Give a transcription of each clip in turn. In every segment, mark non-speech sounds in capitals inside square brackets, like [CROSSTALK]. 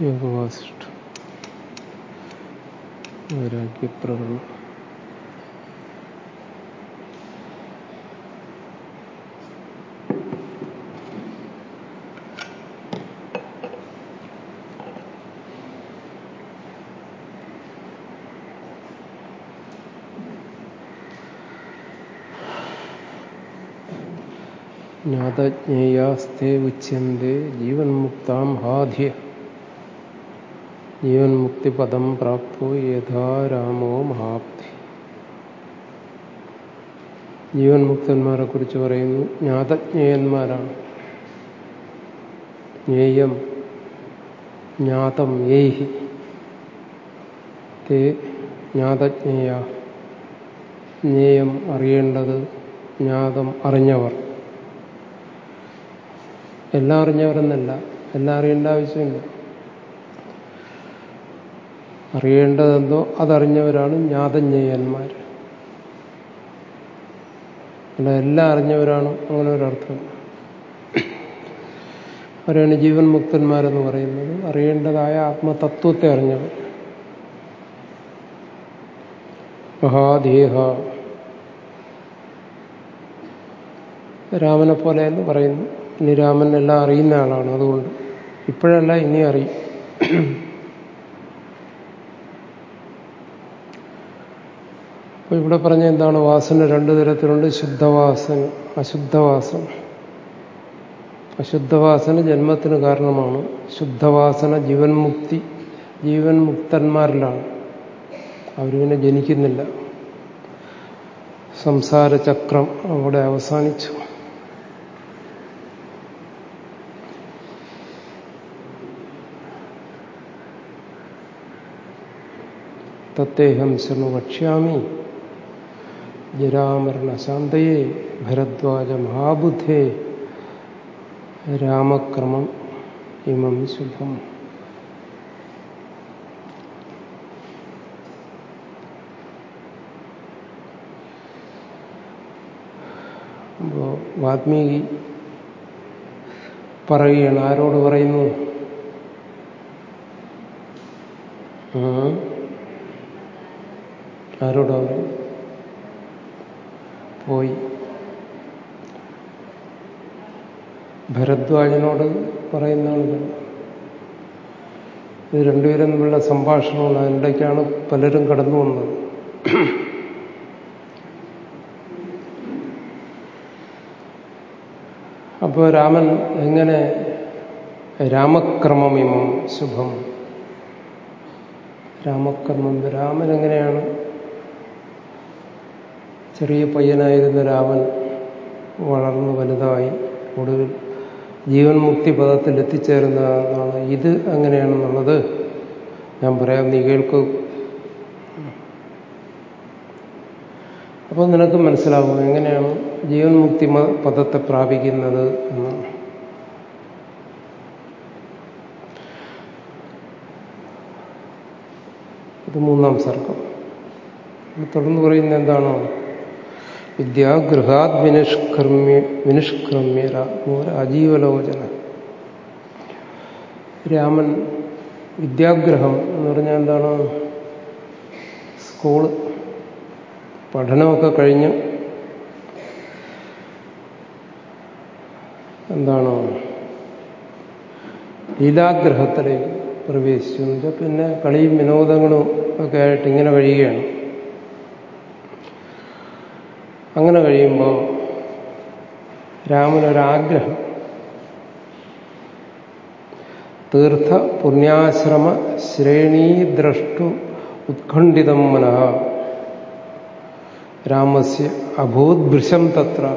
യോഗവാസിഷ്ട വൈരാഗ്യപ്രകടനം ജ്ഞാതജ്ഞേയാസ്തേ ഉച്യന്തെ ജീവൻ മുക്താം ഹാധ്യ. ജീവൻ മുക്തിപദം പ്രാപ്തോ യഥാ രാമോ ജീവൻ മുക്തന്മാരെ കുറിച്ച് പറയുന്നു ജ്ഞാതജ്ഞേയന്മാരാണ്. ജ്ഞേയം ജ്ഞാതം ഏഹി തേ ജ്ഞാതജ്ഞേയ. ജ്ഞേയം അറിയേണ്ടത് ജ്ഞാതം അറിഞ്ഞവർ. എല്ലാം അറിഞ്ഞവരെന്നല്ല. എല്ലാം അറിയേണ്ട ആവശ്യമില്ല. അറിയേണ്ടതെന്തോ അതറിഞ്ഞവരാണ് ജ്ഞാതജ്ഞേയന്മാർ. അല്ല എല്ലാം അറിഞ്ഞവരാണ് അങ്ങനെ ഒരർത്ഥം. അവരാണ് ജീവൻ മുക്തന്മാരെന്ന് പറയുന്നത്. അറിയേണ്ടതായ ആത്മതത്വത്തെ അറിഞ്ഞവർ. മഹാദേഹ. രാമനെ പോലെ എന്ന് പറയുന്നു. ഇനി രാമൻ എല്ലാം അറിയുന്ന ആളാണ് അതുകൊണ്ട് ഇപ്പോഴല്ല ഇനി അറിയും. അപ്പൊ ഇവിടെ പറഞ്ഞ എന്താണ് വാസന? രണ്ടു തരത്തിലുണ്ട് ശുദ്ധവാസന അശുദ്ധവാസന. അശുദ്ധവാസന ജന്മത്തിന് കാരണമാണ്. ശുദ്ധവാസന ജീവൻ മുക്തി ജീവൻ മുക്തന്മാരിലാണ് അവരിങ്ങനെ ജനിക്കുന്നില്ല. സംസാരചക്രം അവിടെ അവസാനിച്ചു. തത്തേഹം ശർമ്മ വക്ഷ്യാമി ജരാമരണശാന്തയെ ഭരദ്വാജ മഹാബുദ്ധേ രാമക്രമം ഇമം ശുഭം അപ്പോ വാത്മീകി പറയുകയാണ് ആരോട് പറയുന്നു ആരോടാ പോയി. ഭരദ്വാജനോട് പറയുന്നതാണ് ഇത് രണ്ടുപേരും തമ്മിലുള്ള സംഭാഷണമാണ് അതിനിടയ്ക്കാണ് പലരും കടന്നു വന്നത്. അപ്പോൾ രാമൻ എങ്ങനെ രാമക്രമമിമം ശുഭം? രാമക്രമം രാമൻ എങ്ങനെയാണ് ചെറിയ പയ്യനായിരുന്ന രാമൻ വളർന്നു വലുതായി. ഒടുവിൽ ജീവൻ മുക്തി പദത്തിൽ എത്തിച്ചേരുന്നതാണ് ഇത് എങ്ങനെയാണെന്നുള്ളത് ഞാൻ പറയാം. നീ കേൾക്കൂ. അപ്പോൾ നിനക്ക് മനസ്സിലാവും എങ്ങനെയാണ് ജീവൻ മുക്തി പദത്തെ പ്രാപിക്കുന്നത് എന്ന്. ഇത് മൂന്നാം സർഗം തുടർന്ന് പറയുന്നത് എന്താണോ? വിദ്യാഗൃഹാത് വിനിഷ്കർമ്മ്യ വിനിഷ്ക്രമ്യ അജീവലോചന. രാമൻ വിദ്യാഗ്രഹം എന്ന് പറഞ്ഞാൽ എന്താണ്? സ്കൂൾ. പഠനമൊക്കെ കഴിഞ്ഞ് എന്താണ്? ലീലാഗ്രഹത്തിലേക്ക് പ്രവേശിച്ചു. പിന്നെ കളിയും വിനോദങ്ങളും ഒക്കെ ആയിട്ട് ഇങ്ങനെ കഴിയുകയാണ് അങ്ങനെ കഴിയുമ്പോൾ രാമനൊരാഗ്രഹം. തീർത്ഥ പുണ്യാശ്രമ ശ്രേണീ ദ്രഷ്ടു ഉത്ഖണ്ഡിതം മനഃ. രാമസ്യ അഭൂദ്ഭൃശം തത്ര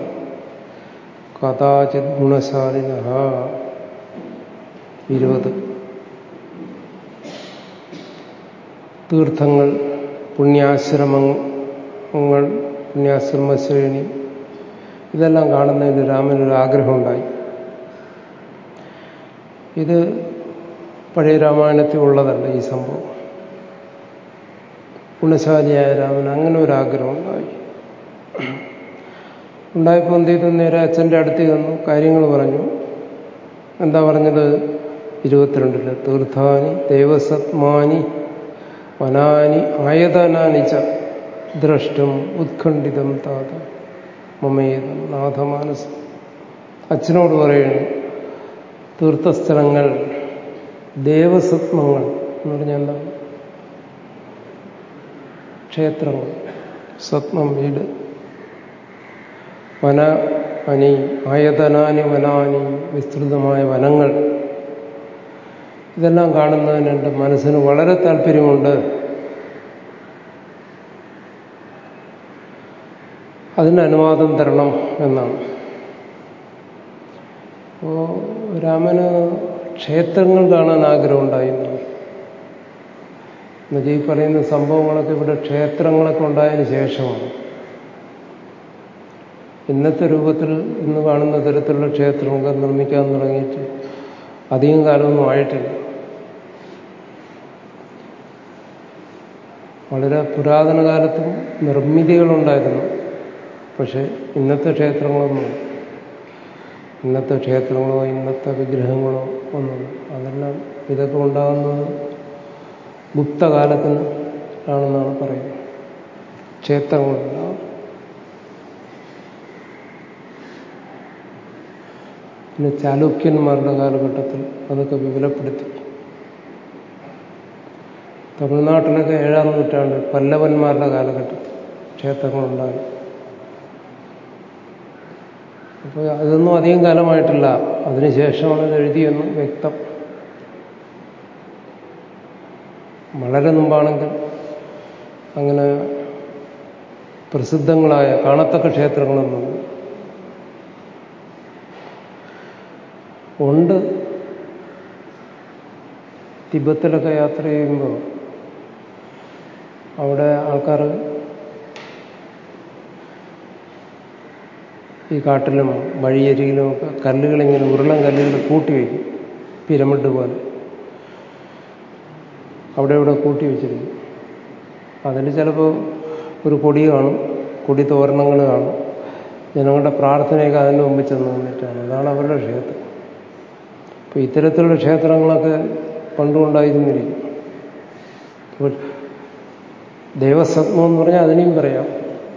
കഥാചിത് ഗുണശാലിന. ഇരുപത്. തീർത്ഥങ്ങൾ പുണ്യാശ്രമങ്ങൾ പുണ്യാശ്രമ ശ്രേണി ഇതെല്ലാം കാണുന്നതിന് രാമനൊരു ആഗ്രഹമുണ്ടായി. ഇത് പഴയ രാമായണത്തിൽ ഉള്ളതല്ല ഈ സംഭവം. ഗുണശാലിയായ രാമൻ അങ്ങനെ ഒരു ആഗ്രഹം ഉണ്ടായി ഉണ്ടായപ്പോൾ എന്ത് ചെയ്തു? നേരെ അച്ഛന്റെ അടുത്ത് ചെന്നു കാര്യങ്ങൾ പറഞ്ഞു. എന്താ പറഞ്ഞത്? ഇരുപത്തിരണ്ടിൽ തീർത്ഥാനി ദേവസത്മാനി വനാനി ആയതനാനിച്ച ദ്രഷ്ടും ഉത്കണ്ഠിതം താത. മമേതം നാഥമാനസം. അച്ഛനോട് പറയുന്നു തീർത്ഥസ്ഥലങ്ങൾ ദേവസത്വങ്ങൾ എന്ന് പറഞ്ഞാൽ എന്താ? ക്ഷേത്രങ്ങൾ സ്വപ്നം വീട്. വന അനി ആയതനാനി വനാനി വിസ്തൃതമായ വനങ്ങൾ. ഇതെല്ലാം കാണുന്നതിന് എന്റെ മനസ്സിന് വളരെ താല്പര്യമുണ്ട്. അതിന് അനുവാദം തരണം എന്നാണ്. അപ്പോ രാമന് ക്ഷേത്രങ്ങൾ കാണാൻ ആഗ്രഹമുണ്ടായിരുന്നു എന്നുവെച്ചാൽ ഈ പറയുന്ന സംഭവങ്ങളൊക്കെ ഇവിടെ ക്ഷേത്രങ്ങളൊക്കെ ഉണ്ടായതിനു ശേഷമാണ്. ഇന്നത്തെ രൂപത്തിൽ ഇന്ന് കാണുന്ന തരത്തിലുള്ള ക്ഷേത്രമൊക്കെ നിർമ്മിക്കാൻ തുടങ്ങിയിട്ട് അധികം കാലമൊന്നും ആയിട്ടില്ല. വളരെ പുരാതന കാലത്തും നിർമ്മിതികളുണ്ടായിരുന്നു. പക്ഷെ ഇന്നത്തെ ക്ഷേത്രങ്ങളൊന്നും ഇന്നത്തെ ക്ഷേത്രങ്ങളോ ഇന്നത്തെ വിഗ്രഹങ്ങളോ ഒന്നും അതെല്ലാം ഇതൊക്കെ ഉണ്ടാകുന്നത് ഗുപ്തകാലത്തിന് ആണെന്നാണ് പറയുന്നത്. ക്ഷേത്രങ്ങളുണ്ടാവും. പിന്നെ ചാലുക്യന്മാരുടെ കാലഘട്ടത്തിൽ അതൊക്കെ വിപുലപ്പെടുത്തി. തമിഴ്നാട്ടിലൊക്കെ ഏഴാം നൂറ്റാണ്ട് പല്ലവന്മാരുടെ കാലഘട്ടത്തിൽ ക്ഷേത്രങ്ങളുണ്ടായി. അപ്പോൾ അതൊന്നും അധികം കാലമായിട്ടില്ല. അതിനുശേഷമാണ് ഇത് എഴുതിയെന്ന് വ്യക്തം. വളരെ മുമ്പാണെങ്കിൽ അങ്ങനെ പ്രസിദ്ധങ്ങളായ കാണത്തക്ക ക്ഷേത്രങ്ങളൊന്നും ഉണ്ട്. തിബത്തിലൊക്കെ യാത്ര ചെയ്യുമ്പോൾ അവിടെ ആൾക്കാർ ഈ കാട്ടിലും വഴിയരികിലും ഒക്കെ കല്ലുകളിങ്ങനെ ഉരുളൻ കല്ലുകൾ കൂട്ടി വയ്ക്കും പിരമിഡ് പോലെ. അവിടെ ഇവിടെ കൂട്ടി വെച്ചിരിക്കും. അതിൽ ചിലപ്പോൾ ഒരു കൊടി കാണും കൊടി തോരണങ്ങൾ കാണും. ജനങ്ങളുടെ പ്രാർത്ഥനയൊക്കെ അതിന്റെ മുമ്പിൽ ചെന്ന് നിന്നിട്ടാണ്. അതാണ് അവരുടെ ക്ഷേത്രം. അപ്പോൾ ഇത്തരത്തിലുള്ള ക്ഷേത്രങ്ങളൊക്കെ പണ്ടുകൊണ്ടായിരുന്നിരിക്കും ദേവസ്വത്വം എന്ന് പറഞ്ഞാൽ അതിനെയും പറയാം.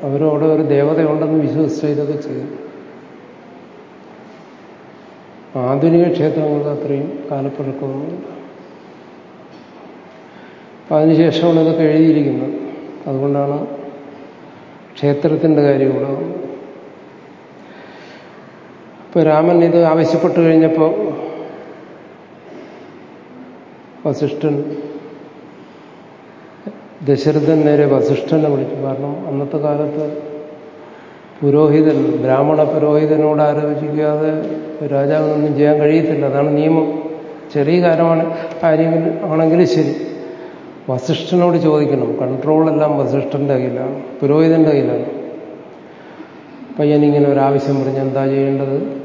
അവരും ഒരു ദേവതയുണ്ടെന്ന് വിശ്വസിച്ച് ഇതൊക്കെ ചെയ്യും ആധുനിക ക്ഷേത്രങ്ങൾക്ക് അത്രയും കാലപ്പഴക്കമൊന്നുമില്ല. അപ്പം അതിനുശേഷമാണ് ഇതൊക്കെ എഴുതിയിരിക്കുന്നത്. അതുകൊണ്ടാണ് ക്ഷേത്രത്തിന്റെ കാര്യം ഇവിടെ ഇപ്പൊ രാമൻ ഇത് ആവശ്യപ്പെട്ടു കഴിഞ്ഞപ്പോൾ വസിഷ്ഠൻ ദശരഥൻ നേരെ വസിഷ്ഠനെ വിളിച്ചു. കാരണം അന്നത്തെ കാലത്ത് പുരോഹിതൻ ബ്രാഹ്മണ പുരോഹിതനോട് ആലോചിക്കാതെ രാജാവിനൊന്നും ചെയ്യാൻ കഴിയത്തില്ല. അതാണ് നിയമം. ചെറിയ കാര്യമാണ് കാര്യങ്ങൾ ആണെങ്കിലും ശരി. വസിഷ്ഠനോട് ചോദിക്കണം. കൺട്രോളെല്ലാം വസിഷ്ഠന്റെ കയ്യിലാണ് പുരോഹിതന്റെ കയ്യിലാണ്. പയ്യനിങ്ങനെ ഒരാവശ്യം പറഞ്ഞ് എന്താ ചെയ്യേണ്ടത്?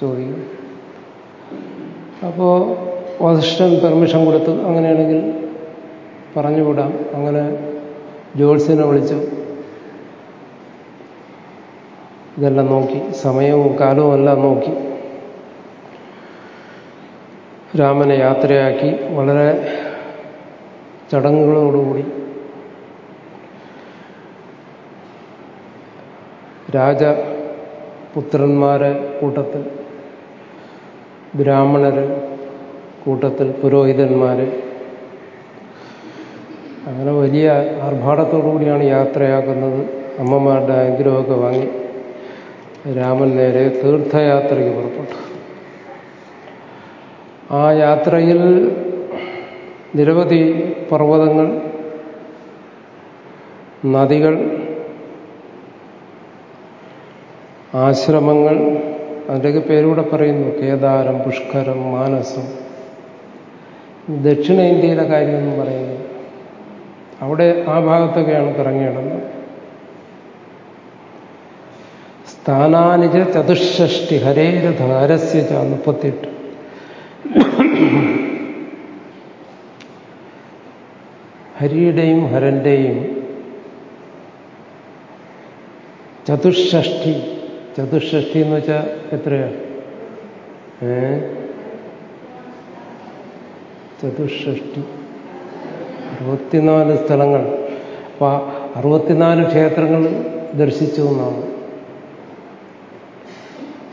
ചോദിക്കും. അപ്പോ വസിഷ്ഠൻ പെർമിഷൻ കൊടുത്തു അങ്ങനെയാണെങ്കിൽ പറഞ്ഞുവിടാം. അങ്ങനെ ജോത്സ്യനെ വിളിച്ചു ഇതെല്ലാം നോക്കി സമയവും കാലവും എല്ലാം നോക്കി. രാമനെ യാത്രയാക്കി വളരെ ചടങ്ങുകളോടുകൂടി രാജപുത്രന്മാരെ കൂട്ടത്തിൽ ബ്രാഹ്മണര് കൂട്ടത്തിൽ പുരോഹിതന്മാര്. അങ്ങനെ വലിയ ആർഭാടത്തോടുകൂടിയാണ് യാത്രയാക്കുന്നത്. അമ്മമാരുടെ അനുഗ്രഹമൊക്കെ വാങ്ങി. രാമൻ നേരെ തീർത്ഥയാത്രയ്ക്ക് പുറപ്പെട്ടു. ആ യാത്രയിൽ നിരവധി പർവതങ്ങൾ നദികൾ ആശ്രമങ്ങൾ അതിന്റെയൊക്കെ പേരൂടെ പറയുന്നു കേദാരം പുഷ്കരം മാനസം. ദക്ഷിണേന്ത്യയിലെ കാര്യമൊന്നും പറയുന്നു അവിടെ ആ ഭാഗത്തൊക്കെയാണ് കറങ്ങിയിടുന്നത് സ്ഥാനാനിജ ചതുഷ്ഷഷ്ടി ഹരേര ധാരസ്യ ച മുപ്പത്തിയെട്ട്. ഹരിയുടെയും ഹരന്റെയും ചതുഷ്ഷഷ്ടി ചതുഷ്ഷഷ്ടി എന്ന് വെച്ചാൽ എത്രയാ? ഏ? ചതുഷ്ഷഷ്ടി. അറുപത്തിനാല് സ്ഥലങ്ങൾ. അപ്പൊ അറുപത്തിനാല് ക്ഷേത്രങ്ങൾ ദർശിച്ചു എന്നാണ്.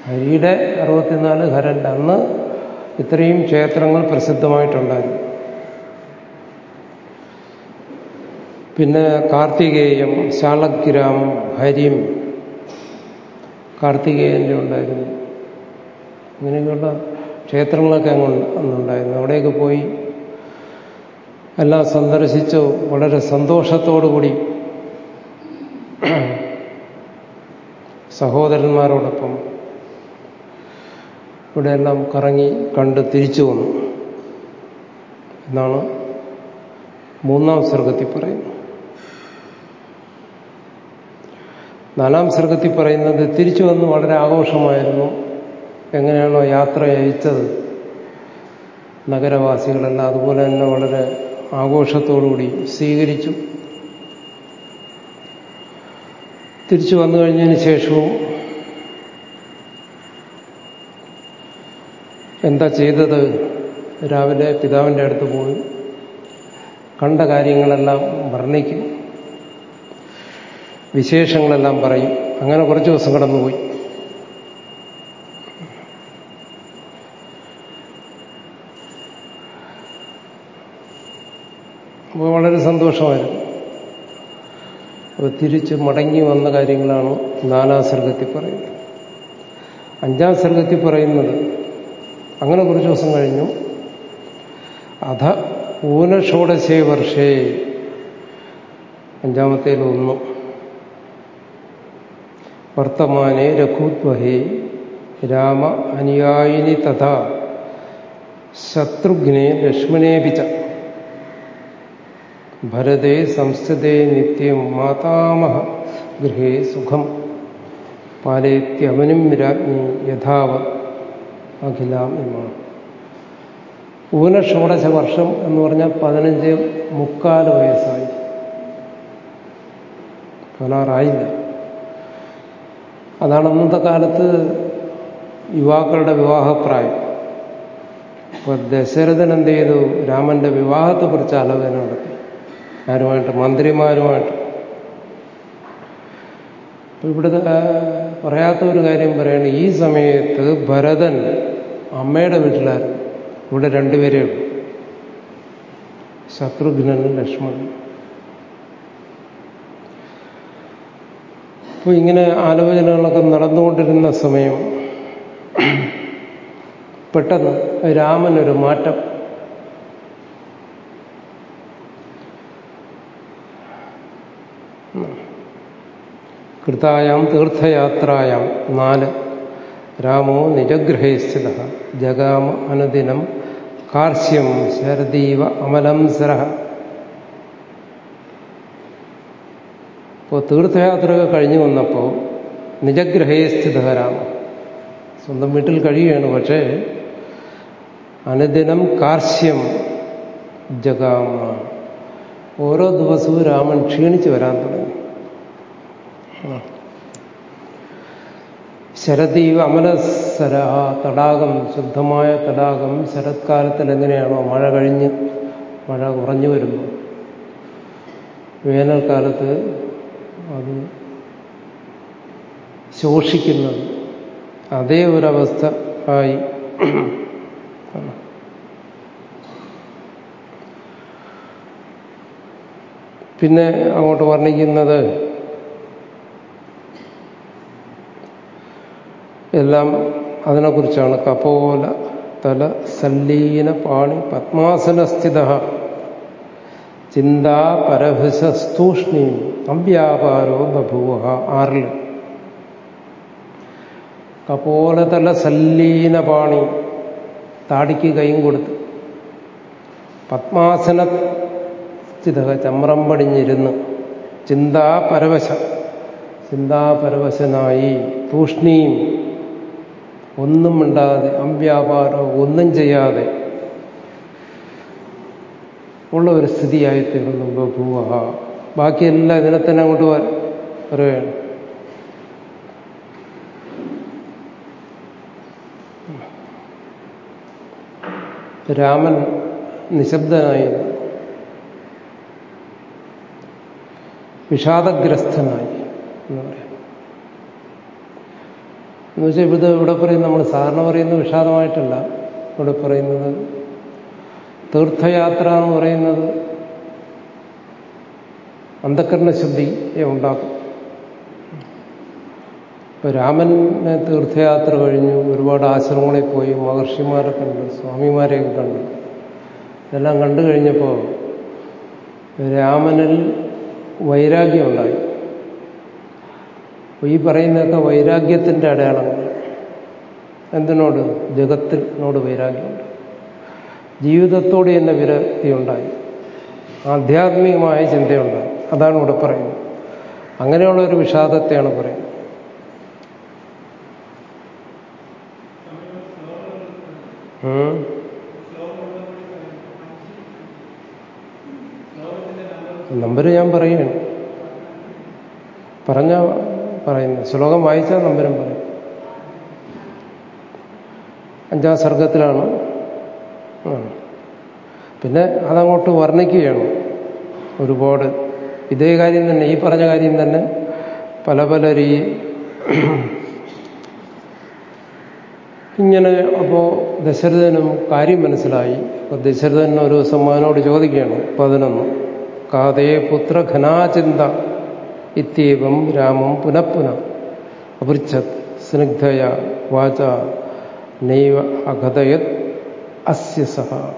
ഹരിയുടെ അറുപത്തിനാല് ഹരന്റെ അന്ന് ഇത്രയും ക്ഷേത്രങ്ങൾ പ്രസിദ്ധമായിട്ടുണ്ടായിരുന്നു. പിന്നെ കാർത്തികേയം ശാളഗ്രാം ഹരിം കാർത്തികേയന്റെ ഉണ്ടായിരുന്നു. അങ്ങനെയൊക്കെയുള്ള ക്ഷേത്രങ്ങളൊക്കെ അങ്ങ് അന്നുണ്ടായിരുന്നു. അവിടെയൊക്കെ പോയി എല്ലാം സന്ദർശിച്ചു വളരെ സന്തോഷത്തോടുകൂടി സഹോദരന്മാരോടൊപ്പം ഇവിടെയെല്ലാം കറങ്ങി കണ്ട് തിരിച്ചു വന്നു. എന്നാണ് മൂന്നാം സർഗത്തിൽ പറയുന്നത് നാലാം സർഗത്തിൽ പറയുന്നത് തിരിച്ചു വന്ന് വളരെ ആഘോഷമായിരുന്നു. എങ്ങനെയാണോ യാത്ര അയച്ചത്. നഗരവാസികളെല്ലാം അതുപോലെ തന്നെ വളരെ ആഘോഷത്തോടുകൂടി സ്വീകരിച്ചു. തിരിച്ചു വന്നു കഴിഞ്ഞതിന് ശേഷവും എന്താ ചെയ്തത്? രാവിലെ പിതാവിന്റെ അടുത്ത് പോയി. കണ്ട കാര്യങ്ങളെല്ലാം വർണിക്കും. വിശേഷങ്ങളെല്ലാം പറയും. അങ്ങനെ കുറച്ച് ദിവസം കടന്നുപോയി. അപ്പോൾ വളരെ സന്തോഷമായിരുന്നു. അപ്പോൾ തിരിച്ച് മടങ്ങി വന്ന കാര്യങ്ങളാണ് നാലാം സർഗത്തിൽ പറയുന്നത്. അഞ്ചാം സർഗത്തിൽ പറയുന്നത് അങ്ങനെ കുറച്ച് ദിവസം കഴിഞ്ഞു. അധ ഊനഷോഡശേ വർഷേ. അഞ്ചാമത്തേൽ ഒന്ന് വർത്തമാനെ രഘുത്വഹേ. രാമ അനുയായിനി തഥാ. ശത്രുഘ്നെ ലക്ഷ്മണേപിച്ച ഭരതേ സംസ്ഥിതേ നിത്യം മാതാമഹ ഗൃഹേ സുഖം. പാലേത്യമനും രാജ്ഞി യഥാവ അഖിലാം ഇമ. ഊനഷോഡശ വർഷം എന്ന് പറഞ്ഞാൽ പതിനഞ്ച് മുക്കാൽ വയസ്സായി. പതിനാറായില്ല. അതാണ് അന്നത്തെ കാലത്ത് യുവാക്കളുടെ വിവാഹപ്രായം. ഇപ്പൊ ദശരഥൻ എന്ത് ചെയ്തു? രാമന്റെ വിവാഹത്തെക്കുറിച്ച് ആലോചന നടത്തി. ആരുമായിട്ട്? മന്ത്രിമാരുമായിട്ട്. ഇവിടുത്തെ പറയാത്ത ഒരു കാര്യം പറയാണ് ഈ സമയത്ത് ഭരതൻ അമ്മയുടെ വീട്ടിലായിരുന്നു ഇവിടെ രണ്ടുപേരേ ഉള്ളൂ. ശത്രുഘ്നനും ലക്ഷ്മണനും. അപ്പോൾ ഇങ്ങനെ ആലോചനകളൊക്കെ നടന്നുകൊണ്ടിരുന്ന സമയം പെട്ടെന്ന് രാമനൊരു മാറ്റം. കൃതായാം തീർത്ഥയാത്രായാം നാല്. രാമോ നിജഗ്രഹേ സ്ഥിത ജഗാമ അനുദിനം കാർശ്യം ശരദീവ അമലം സരഹ ഇപ്പോൾ തീർത്ഥയാത്രയൊക്കെ കഴിഞ്ഞു വന്നപ്പോൾ നിജഗ്രഹേ സ്ഥിത രാമ സ്വന്തം വീട്ടിൽ കഴിയുകയാണ്. പക്ഷേ അനുദിനം കാർശ്യം ജഗാമ. ഓരോ ദിവസവും രാമൻ ക്ഷീണിച്ചു വരാൻ തുടങ്ങി. ശരദീവ അമലസര തടാകം ശുദ്ധമായ തടാകം ശരത്കാലത്തിൽ എങ്ങനെയാണോ മഴ കഴിഞ്ഞ് മഴ കുറഞ്ഞു വരുമ്പോൾ വേനൽക്കാലത്ത് അത് ശോഷിക്കുന്നത് അതേ ഒരവസ്ഥ ആയി. പിന്നെ അങ്ങോട്ട് വർണിക്കുന്നത് എല്ലാം അതിനെക്കുറിച്ചാണ്. കപോല തല സല്ലീന പാണി പത്മാസനസ്ഥിത. ചിന്താ പരഭുസസ്തൂഷ്ണീം അവ്യാപാരോ ബഭൂവ. ആറിൽ കപോലതല സല്ലീന പാണി താടിക്ക് കൈയും കൊടുത്ത്. പത്മാസന സ്ഥിത ചമ്രം പടിഞ്ഞിരുന്ന്. ചിന്താപരവശ ചിന്താപരവശനായി തൂഷ്ണീം ഒന്നും മിണ്ടാതെ അവ്യാപാരം ഒന്നും ചെയ്യാതെ ഉള്ള ഒരു സ്ഥിതിയായി തീർന്നു ബഭൂവ ബാക്കിയെല്ലാം ഇതിനെ തന്നെ അങ്ങോട്ട് പറയുകയാണ്. രാമൻ നിശബ്ദനായി. വിഷാദഗ്രസ്തനായി എന്ന് പറയാം. എന്ന് വെച്ചാൽ ഇവിടെ ഇവിടെ പറയുന്നത് നമ്മൾ സാധാരണ പറയുന്നത് വിഷാദമായിട്ടല്ല. ഇവിടെ പറയുന്നത് തീർത്ഥയാത്ര എന്ന് പറയുന്നത് അന്ധക്കരണ ശുദ്ധിയെ ഉണ്ടാക്കും. ഇപ്പൊ രാമനെ തീർത്ഥയാത്ര കഴിഞ്ഞു ഒരുപാട് ആശ്രമങ്ങളിൽ പോയി മഹർഷിമാരെ കണ്ടു സ്വാമിമാരെയൊക്കെ കണ്ടു. ഇതെല്ലാം കണ്ടു കഴിഞ്ഞപ്പോൾ രാമനിൽ വൈരാഗ്യം ഉണ്ടായി. ഈ പറയുന്നതൊക്കെ വൈരാഗ്യത്തിന്റെ അടയാളങ്ങൾ എന്തിനോട്? ജഗത്തിനോട് വൈരാഗ്യമുണ്ട്. ജീവിതത്തോട് തന്നെ വിരക്തി ഉണ്ടായി ആധ്യാത്മികമായ ചിന്തയുണ്ടായി. അതാണ് ഇവിടെ പറയുന്നത്. അങ്ങനെയുള്ള ഒരു വിഷാദത്തെയാണ് പറയുന്നത്. നമ്പർ ഞാൻ പറയുകയാണ്. പറഞ്ഞ പറയുന്നത്. ശ്ലോകം വായിച്ചാൽ നമ്പരും പറയും. അഞ്ചാം സർഗത്തിലാണ്. പിന്നെ അതങ്ങോട്ട് വർണിക്കുകയാണ്. ഒരുപാട്. ഇതേ കാര്യം തന്നെ ഈ പറഞ്ഞ കാര്യം തന്നെ പല പല രീ ഇങ്ങനെ അപ്പോൾ ദശരഥനും കാര്യം മനസ്സിലായി. അപ്പോൾ ദശരഥൻ ഒരു ദിവസം മകനോട് ചോദിക്കുകയാണ് പതിനൊന്ന് കാതേ പുത്രഘനാചിന്ത ഇത്യവം രാമം പുനഃപുന അപൃച്ഛത് സ്നിഗ്ധയ വാച നൈവ അഗതയത് അസ്യ സഹ.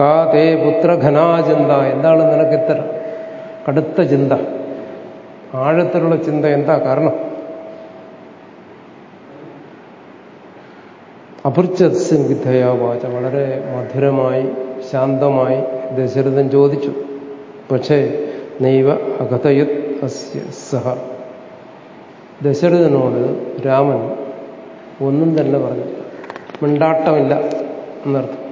കാതേ പുത്രഘനാചിന്ത എന്താണ് നിനക്ക് ഇത്ര കടുത്ത ചിന്ത? ആഴത്തിലുള്ള ചിന്ത എന്താ കാരണം? അപൃച്ഛത്സിൻവിധയ വാച. വളരെ മധുരമായി ശാന്തമായി ദശരഥൻ ചോദിച്ചു. പക്ഷേ നൈവ അകഥയത് അസ്യ സഹ. ദശരഥനോട് രാമൻ ഒന്നും തന്നെ പറഞ്ഞു മിണ്ടാട്ടമില്ല എന്നർത്ഥം.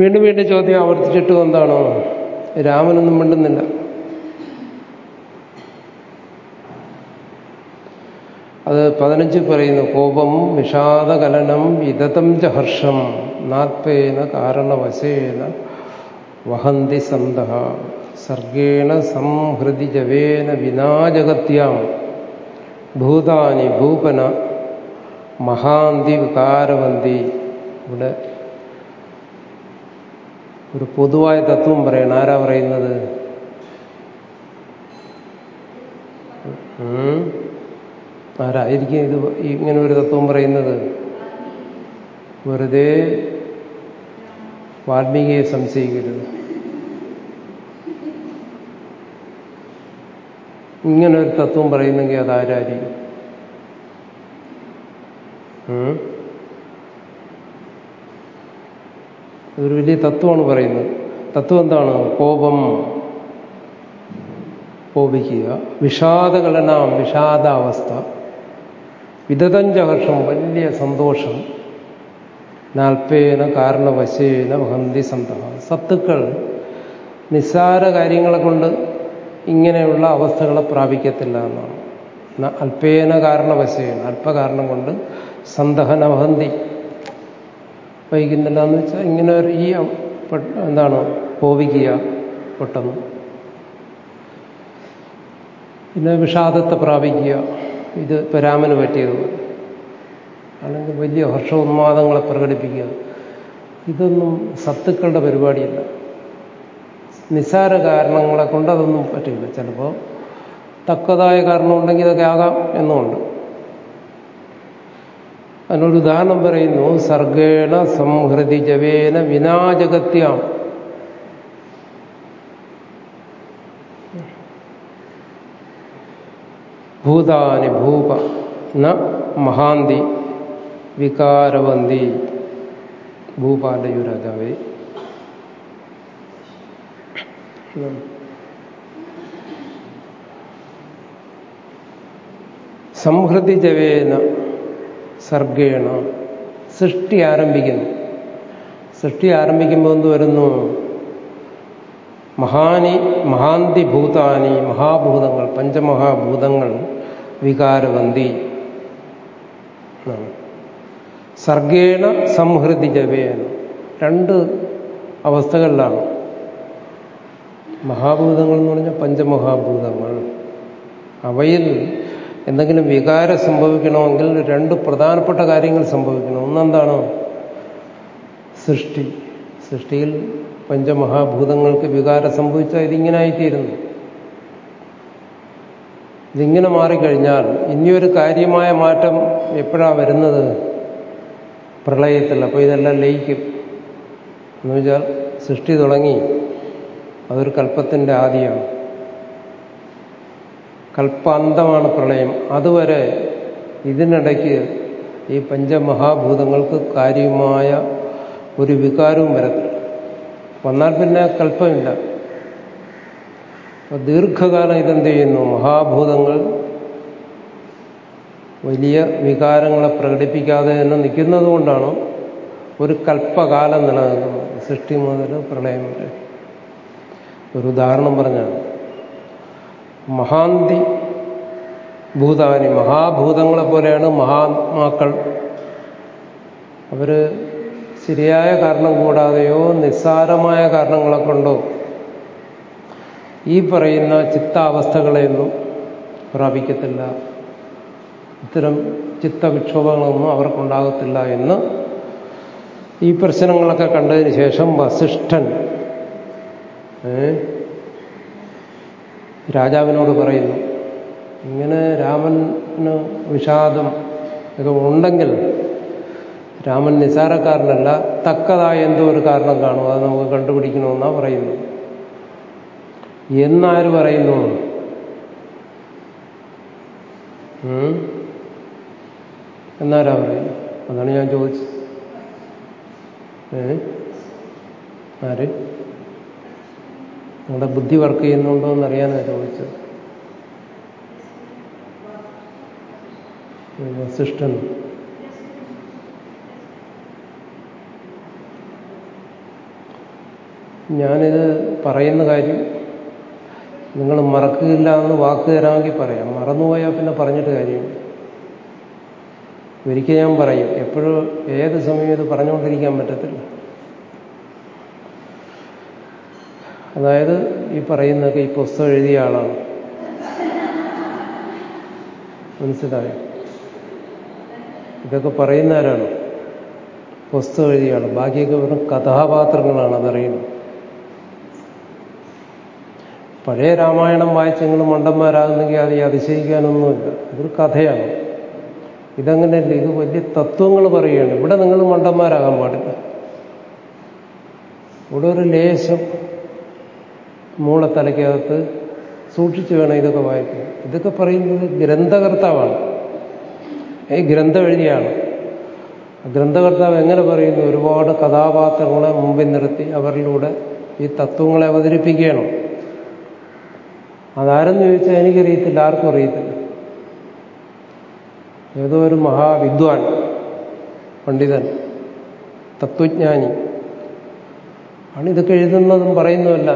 വീണ്ടും വീണ്ടും ചോദ്യം ആവർത്തിച്ചിട്ടും എന്താണോ? രാമനൊന്നും മിണ്ടുന്നില്ല. അത് പതിനഞ്ച് പറയുന്നു കോപം വിഷാദകലനം വിദതം ച നാത്പേന കാരണവശേന വഹന്തി സന്ത സർഗേണ സംഹൃതി ജവേന വിനാജഗത്യാം. ഭൂതാനി ഭൂപന മഹാന്തി വികാരവന്തി. ഇവിടെ ഒരു പൊതുവായ തത്വം പറയണം. ആരാ പറയുന്നത്? ആരായിരിക്കും ഇത് ഇങ്ങനെ ഒരു തത്വം പറയുന്നത്? വെറുതെ വാൽമീകിയെ സംശയിക്കരുത്. ഇങ്ങനെ ഒരു തത്വം പറയുന്നെങ്കിൽ അതാരായിരിക്കും? ഒരു വലിയ തത്വമാണ് പറയുന്നത്. തത്വം എന്താണ്? കോപം. കോപിക്കുക. വിഷാദകലനാം വിഷാദാവസ്ഥ. വിദതഞ്ചഹർഷം വലിയ സന്തോഷം. നാൽപ്പേന കാരണവശേന വഹന്തി സന്ത സത്തുക്കൾ നിസ്സാര കാര്യങ്ങളെ കൊണ്ട് ഇങ്ങനെയുള്ള അവസ്ഥകളെ പ്രാപിക്കത്തില്ല എന്നാണ്. അല്പേന കാരണവശേന അല്പകാരണം കൊണ്ട് സന്തഹന വഹന്തി വഹിക്കുന്നില്ല എന്ന് വെച്ചാൽ ഇങ്ങനെ ഒരു ഈ എന്താണ് കോപിക്കുക പെട്ടെന്ന്. പിന്നെ വിഷാദത്തെ പ്രാപിക്കുക. ഇത് പരാമന് രാമന് പറ്റിയതുപോലെ അല്ലെങ്കിൽ വലിയ ഹർഷോന്മാദങ്ങളെ പ്രകടിപ്പിക്കുക. ഇതൊന്നും സത്തുക്കളുടെ പരിപാടിയല്ല. നിസാര കാരണങ്ങളെ കൊണ്ട് അതൊന്നും പറ്റില്ല. ചിലപ്പോൾ തക്കതായ കാരണമുണ്ടെങ്കിൽ ഇതൊക്കെ ആകാം എന്നുമുണ്ട്. അതിനൊരു ഉദാഹരണം പറയുന്നു സർഗേണ സംഹൃതി ജവേന വിനാജഗത്യാം ഭൂതാനി ഭൂപ ന മഹാന്തി വികാരവന്തി ഭൂപാലയു രാജാവേ സംഹൃതി ജവേന സർഗേണ സൃഷ്ടി ആരംഭിക്കുന്നു. സൃഷ്ടി ആരംഭിക്കുമ്പോൾ എന്ത് വരുന്നു? മഹാനി മഹാന്തി ഭൂതാനി മഹാഭൂതങ്ങൾ പഞ്ചമഹാഭൂതങ്ങൾ വികാരവന്തി സർഗേണ സംഹൃതി ജവേന. രണ്ട് അവസ്ഥകളിലാണ്. മഹാഭൂതങ്ങൾ എന്ന് പറഞ്ഞാൽ പഞ്ചമഹാഭൂതങ്ങൾ. അവയിൽ എന്തെങ്കിലും വികാരം സംഭവിക്കണമെങ്കിൽ രണ്ട് പ്രധാനപ്പെട്ട കാര്യങ്ങൾ സംഭവിക്കണം. ഒന്നെന്താണ്? സൃഷ്ടി. സൃഷ്ടിയിൽ പഞ്ചമഹാഭൂതങ്ങൾക്ക് വികാരം സംഭവിച്ചാൽ ഇതിങ്ങനായിത്തീരുന്നു. ഇതിങ്ങനെ മാറിക്കഴിഞ്ഞാൽ ഇനിയൊരു കാര്യമായ മാറ്റം എപ്പോഴാണ് വരുന്നത്? പ്രളയത്തിൽ അപ്പോൾ ഇതെല്ലാം ലയിക്കും. എന്ന് വെച്ചാൽ സൃഷ്ടി തുടങ്ങി. അതൊരു കൽപ്പത്തിന്റെ ആദിയാണ് കൽപ്പാന്തമാണ് പ്രളയം. അതുവരെ ഇതിനിടയ്ക്ക് ഈ പഞ്ചമഹാഭൂതങ്ങൾക്ക് കാര്യമായ ഒരു വികാരവും വരത്തില്ല. വന്നാൽ പിന്നെ കൽപ്പമില്ല. ദീർഘകാലം ഇതെന്ത് ചെയ്യുന്നു? മഹാഭൂതങ്ങൾ വലിയ വികാരങ്ങളെ പ്രകടിപ്പിക്കാതെ തന്നെ നിൽക്കുന്നത് കൊണ്ടാണ് ഒരു കൽപ്പകാലം നിലനിൽക്കുന്നത് സൃഷ്ടി മുതൽ പ്രളയം വരെ? ഒരു ഉദാഹരണം പറഞ്ഞാണ് മഹാന്തി ഭൂതാനി മഹാഭൂതങ്ങളെ പോലെയാണ് മഹാത്മാക്കൾ. അവർ ശരിയായ കാരണം കൂടാതെയോ നിസ്സാരമായ കാരണങ്ങളെ കൊണ്ടോ ഈ പറയുന്ന ചിത്താവസ്ഥകളെയൊന്നും പ്രാപിക്കത്തില്ല. ഇത്തരം ചിത്തവിക്ഷോഭങ്ങളൊന്നും അവർക്കുണ്ടാകത്തില്ല എന്ന് ഈ പ്രശ്നങ്ങളൊക്കെ കണ്ടതിന് ശേഷം വസിഷ്ഠൻ രാജാവിനോട് പറയുന്നു ഇങ്ങനെ രാമന് വിഷാദം ഒക്കെ ഉണ്ടെങ്കിൽ രാമൻ നിസാരക്കാരനല്ല തക്കതായ എന്തോ ഒരു കാരണം കാണും അത് നമുക്ക് കണ്ടുപിടിക്കണമെന്നാണ് പറയുന്നു എന്നാര് പറയുന്നു? എന്നാരാ പറയും അതാണ് ഞാൻ ചോദിച്ചത്. ആര്? നിങ്ങളുടെ ബുദ്ധി വർക്ക് ചെയ്യുന്നുണ്ടോ എന്നറിയാനാണ് ചോദിച്ചത്. വസിഷ്ഠൻ. ഞാനിത് പറയുന്ന കാര്യം നിങ്ങൾ മറക്കുകയില്ല എന്ന് വാക്ക് തരാമെങ്കിൽ പറയാം. മറന്നുപോയാൽ പിന്നെ പറഞ്ഞിട്ട് കാര്യമില്ല. ഒരിക്കൽ ഞാൻ പറയും എപ്പോഴും ഏത് സമയം ഇത് പറഞ്ഞുകൊണ്ടിരിക്കാൻ പറ്റത്തില്ല. അതായത് ഈ പറയുന്നതൊക്കെ ഈ പുസ്തകം എഴുതിയ ആളാണ്. മനസ്സിലായോ? ഇതൊക്കെ പറയുന്ന ആരാണ്? പുസ്തകം എഴുതിയ ആൾ ബാക്കിയൊക്കെ വെറും കഥാപാത്രങ്ങളാണ് അതറിയുന്നത്. പഴയ രാമായണം വായിച്ചെങ്കിലും മണ്ടന്മാരാകുന്നെങ്കിൽ അത് അതിശയിക്കാനൊന്നുമില്ല. ഇതൊരു കഥയാണ്. ഇതങ്ങനെയല്ല ഇത് വലിയ തത്വങ്ങൾ പറയുകയാണ്. ഇവിടെ നിങ്ങൾ മണ്ടന്മാരാകാൻ പാടില്ല. ഇവിടെ ഒരു ലേശം മൂളത്തലയ്ക്കകത്ത് സൂക്ഷിച്ചു വേണം ഇതൊക്കെ വായിക്കാൻ. ഇതൊക്കെ പറയുന്നത് ഗ്രന്ഥകർത്താവാണ്. ഈ ഗ്രന്ഥം എഴുതിയാണ് ഗ്രന്ഥകർത്താവ് എങ്ങനെ പറയുന്നു? ഒരുപാട് കഥാപാത്രങ്ങളെ മുമ്പിൽ നിർത്തി അവരിലൂടെ ഈ തത്വങ്ങളെ അവതരിപ്പിക്കണം അതാരെന്ന് ചോദിച്ചാൽ എനിക്കറിയത്തില്ല ആർക്കും അറിയത്തില്ല. ഏതോ ഒരു മഹാവിദ്വാൻ പണ്ഡിതൻ തത്വജ്ഞാനി. ആണ് ഇതൊക്കെ എഴുതുന്നതും പറയുന്നതല്ല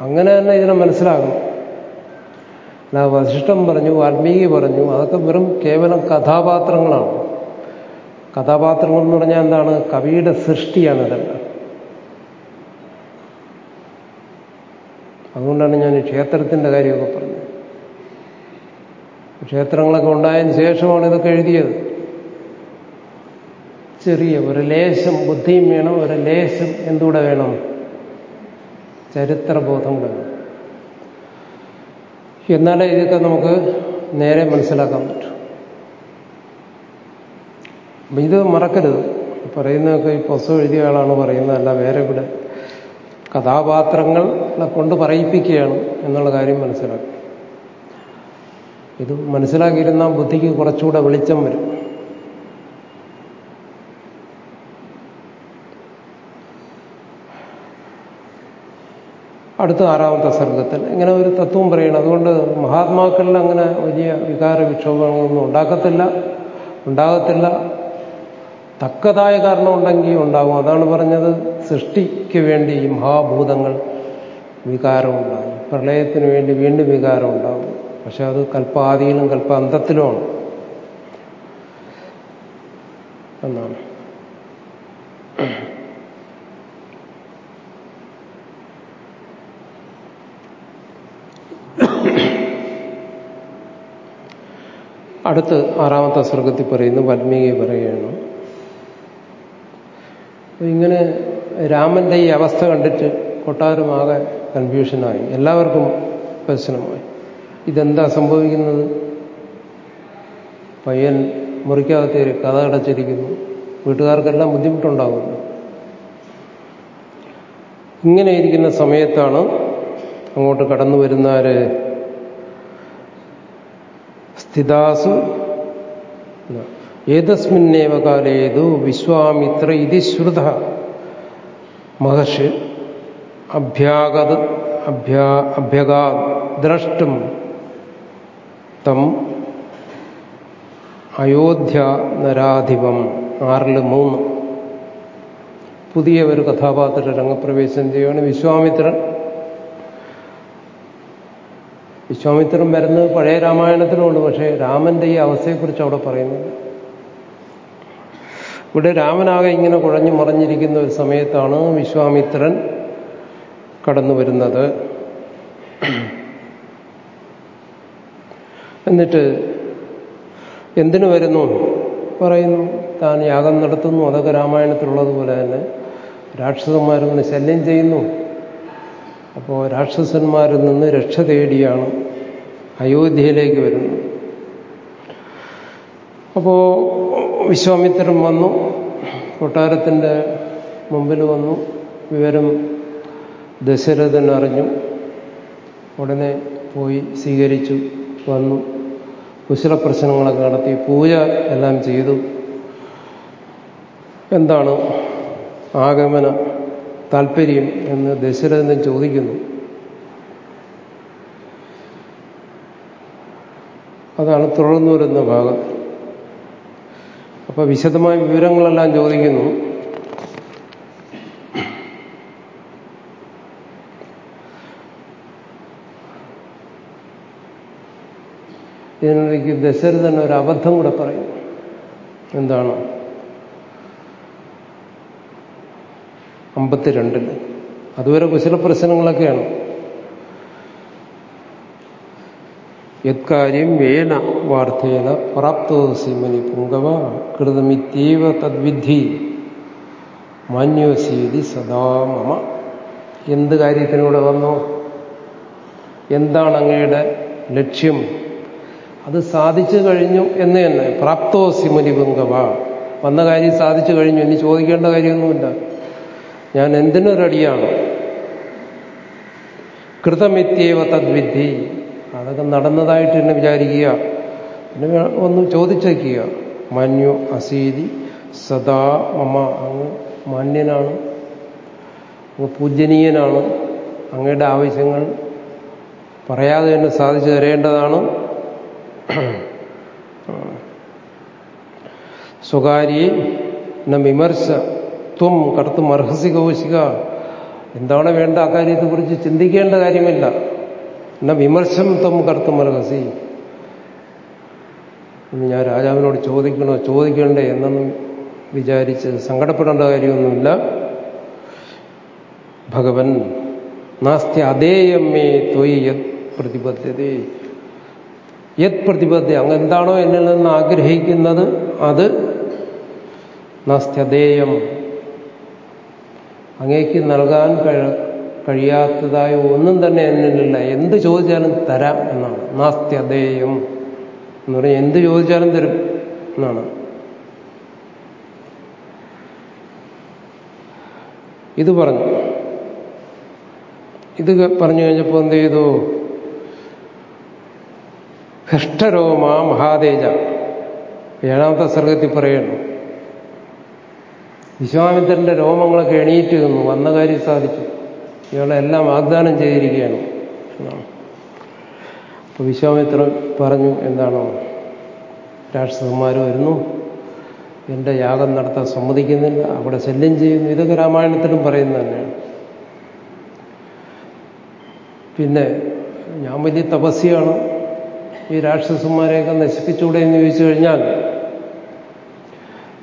അങ്ങനെ തന്നെ ഇതിനെ മനസ്സിലാകും. അല്ല വശിഷ്ഠം പറഞ്ഞു വാൽമീകി പറഞ്ഞു അതൊക്കെ വെറും കേവലം കഥാപാത്രങ്ങളാണ്. കഥാപാത്രങ്ങൾ എന്ന് പറഞ്ഞാൽ എന്താണ്? കവിയുടെ സൃഷ്ടിയാണ് ഇതെല്ലാം. അതുകൊണ്ടാണ് ഞാൻ ക്ഷേത്രത്തിന്റെ കാര്യമൊക്കെ പറഞ്ഞത്. ക്ഷേത്രങ്ങളൊക്കെ ഉണ്ടായതിന് ശേഷമാണ് ഇതൊക്കെ എഴുതിയത്. ചെറിയ ഒരു ലേശം ബുദ്ധിയും വേണം ഒരു ലേശം എന്തുകൂടെ വേണം? ചരിത്രബോധം കൂടെ വേണം. എന്നാലേ ഇതൊക്കെ നമുക്ക് നേരെ മനസ്സിലാക്കാൻ പറ്റും. ഇത് മറക്കരുത്. പറയുന്നതൊക്കെ ഈ പുസ്തകം എഴുതിയ ആളാണ് പറയുന്നതല്ല വേറെ ഇവിടെ കഥാപാത്രങ്ങളെ കൊണ്ട് പറയിപ്പിക്കുകയാണ് എന്നുള്ള കാര്യം മനസ്സിലാക്കും ഇത് മനസ്സിലാക്കിയിരുന്ന ബുദ്ധിക്ക് കുറച്ചുകൂടെ വെളിച്ചം വരും. അടുത്ത ആറാമത്തെ സർഗത്തിൽ ഇങ്ങനെ ഒരു തത്വം പറയണം അതുകൊണ്ട് മഹാത്മാക്കളിൽ അങ്ങനെ വലിയ വികാര വിക്ഷോഭങ്ങളൊന്നും ഉണ്ടാക്കത്തില്ല ഉണ്ടാകത്തില്ല. തക്കതായ കാരണം ഉണ്ടെങ്കിൽ ഉണ്ടാകും. അതാണ് പറഞ്ഞത് സൃഷ്ടിക്ക് വേണ്ടി മഹാഭൂതങ്ങൾ വികാരം ഉണ്ടാകും പ്രളയത്തിന് വേണ്ടി വീണ്ടും വികാരം ഉണ്ടാകും പക്ഷെ അത് കൽപ്പാതിയിലും കൽപ്പാന്തത്തിലുമാണ്. എന്നാണ്. അടുത്ത് ആറാമത്തെ സ്വർഗത്തിൽ പറയുന്നു വാൽമീകി പറയുകയാണ് ഇങ്ങനെ രാമന്റെ ഈ അവസ്ഥ കണ്ടിട്ട് കൊട്ടാരമാകെ കൺഫ്യൂഷനായി എല്ലാവർക്കും പ്രശ്നമായി. ഇതെന്താ സംഭവിക്കുന്നത്? പയ്യൻ മുറിക്കകത്തേര് കഥ അടച്ചിരിക്കുന്നു. വീട്ടുകാർക്കെല്ലാം ബുദ്ധിമുട്ടുണ്ടാകുന്നു. ഇങ്ങനെ ഇരിക്കുന്ന സമയത്താണ് അങ്ങോട്ട് കടന്നു വരുന്നാര് സ്ഥിതാസു. ഏതസ്മിന്നേവ കാലേതു വിശ്വാമിത്ര ഇതി ശ്രുത. മഹർഷി അഭ്യാഗത അഭ്യാ അഭ്യഗാ ദ്രഷ്ടും തം അയോധ്യ നരാധിപം ആറിൽ മൂന്ന്. പുതിയ ഒരു കഥാപാത്ര രംഗപ്രവേശനം ചെയ്യുകയാണ് വിശ്വാമിത്രൻ. വിശ്വാമിത്രൻ വരുന്നത് പഴയ രാമായണത്തിലുണ്ട് പക്ഷേ രാമന്റെ ഈ അവസ്ഥയെക്കുറിച്ച് അവിടെ പറയുന്നത് ഇവിടെ രാമനാകെ ഇങ്ങനെ കുഴഞ്ഞു മറിഞ്ഞിരിക്കുന്ന ഒരു സമയത്താണ് വിശ്വാമിത്രൻ കടന്നു വരുന്നത് എന്നിട്ട് എന്തിനു വരുന്നു? പറയുന്നു താൻ യാഗം നടത്തുന്നു അതൊക്കെ രാമായണത്തിലുള്ളതുപോലെ തന്നെ രാക്ഷസന്മാരിങ്ങനെ ശല്യം ചെയ്യുന്നു. അപ്പോൾ രാക്ഷസന്മാരിൽ നിന്ന് രക്ഷ തേടിയാണ് അയോധ്യയിലേക്ക് വരുന്നത്. അപ്പോൾ വിശ്വാമിത്രൻ വന്നു കൊട്ടാരത്തിന്റെ മുമ്പിൽ വന്നു വിവരം ദശരഥൻ അറിഞ്ഞു ഉടനെ പോയി സ്വീകരിച്ചു വന്നു. കുശലപ്രശ്നങ്ങളൊക്കെ നടത്തി പൂജ എല്ലാം ചെയ്തു. എന്താണ് ആഗമന താല്പര്യം എന്ന് ദശരഥൻ ചോദിക്കുന്നു. അതാണ് തുടർന്നു വരുന്ന ഭാഗം. അപ്പൊ വിശദമായ വിവരങ്ങളെല്ലാം ചോദിക്കുന്നു. ഇതിനിടയ്ക്ക് ദശരഥൻ ഒരു അബദ്ധം കൂടെ പറയും. എന്താണ്? അമ്പത്തിരണ്ടിൽ. അതുവരെ കുശല പ്രശ്നങ്ങളൊക്കെയാണ്. യത്കാര്യം വേന വാർത്തേന പ്രാപ്തോസി മനി പുങ്കവ കൃതമിത്യവ തദ്വിധി മാന്യോസീതി സദാ മമ. എന്ത് കാര്യത്തിനൂടെ വന്നു? എന്താണ് അങ്ങയുടെ ലക്ഷ്യം? അത് സാധിച്ചു കഴിഞ്ഞു എന്ന് തന്നെ. പ്രാപ്തോസി മുനിപുങ്കവ വന്ന കാര്യം സാധിച്ചു കഴിഞ്ഞു. ഇനി ചോദിക്കേണ്ട കാര്യമൊന്നുമില്ല. ഞാൻ എന്തിനു റെഡിയാണ്? കൃതമിത്യവ തദ്വിധി. അതൊക്കെ നടന്നതായിട്ട് തന്നെ വിചാരിക്കുക. പിന്നെ ഒന്ന് ചോദിച്ചേക്കുക മന്യു അസീതി സദാ മമ. അങ്ങ് മാന്യനാണ്. പൂജനീയനാണ് അങ്ങയുടെ ആവശ്യങ്ങൾ പറയാതെ തന്നെ സാധിച്ചു തരേണ്ടതാണ്. [COUGHS] സ്വകാര്യ വിമർശ ത്വം കർത്തും അർഹസി കൗശിക എന്താണ് വേണ്ട ആ കാര്യത്തെക്കുറിച്ച് ചിന്തിക്കേണ്ട കാര്യമില്ല. എന്ന വിമർശം ത്വം കർത്തും അർഹസി. ഞാൻ രാജാവിനോട് ചോദിക്കണോ? ചോദിക്കണ്ടേ എന്നൊന്നും വിചാരിച്ച് സങ്കടപ്പെടേണ്ട കാര്യമൊന്നുമില്ല. ഭഗവൻ നാസ്തി അതേയമ്മേ ത്വയി യത് പ്രതിബദ്ധത യത് പ്രതിബദ്ധ അങ്ങ് എന്താണോ എന്നിൽ നിന്ന് ആഗ്രഹിക്കുന്നത് അത് നസ്ത്യദേയം അങ്ങേക്ക് നൽകാൻ കഴിയാത്തതായ ഒന്നും തന്നെ എന്നിലില്ല. എന്ത് ചോദിച്ചാലും തരാം എന്നാണ്. നാസ്ത്യതേയം എന്ന് പറഞ്ഞാൽ എന്ത് ചോദിച്ചാലും തരും എന്നാണ്. ഇത് പറഞ്ഞു. ഇത് പറഞ്ഞു കഴിഞ്ഞപ്പോൾ എന്ത് ചെയ്തു? ഹൃഷ്ടരോമ മഹാതേജ. ഏഴാമത്തെ സർഗത്തിൽ പറയുന്നു വിശ്വാമിത്രന്റെ രോമങ്ങളൊക്കെ എണീറ്റ് നിന്നു. വന്ന കാര്യം സാധിച്ചു. ഇയാളെല്ലാം വാഗ്ദാനം ചെയ്തിരിക്കുകയാണ്. എന്നാണ് അപ്പൊ വിശ്വാമിത്രൻ പറഞ്ഞു എന്താണോ? രാക്ഷസന്മാർ വരുന്നു. എന്റെ യാഗം നടത്താൻ സമ്മതിക്കുന്നില്ല. അവിടെ ശല്യം ചെയ്യുന്നു. ഇതൊക്കെ രാമായണത്തിലും പറയുന്നത് തന്നെയാണ്. പിന്നെ ഞാൻ വലിയ തപസ്യാണ് ഈ രാക്ഷസന്മാരെയൊക്കെ നശിപ്പിച്ചൂടെ എന്ന് ചോദിച്ചു കഴിഞ്ഞാൽ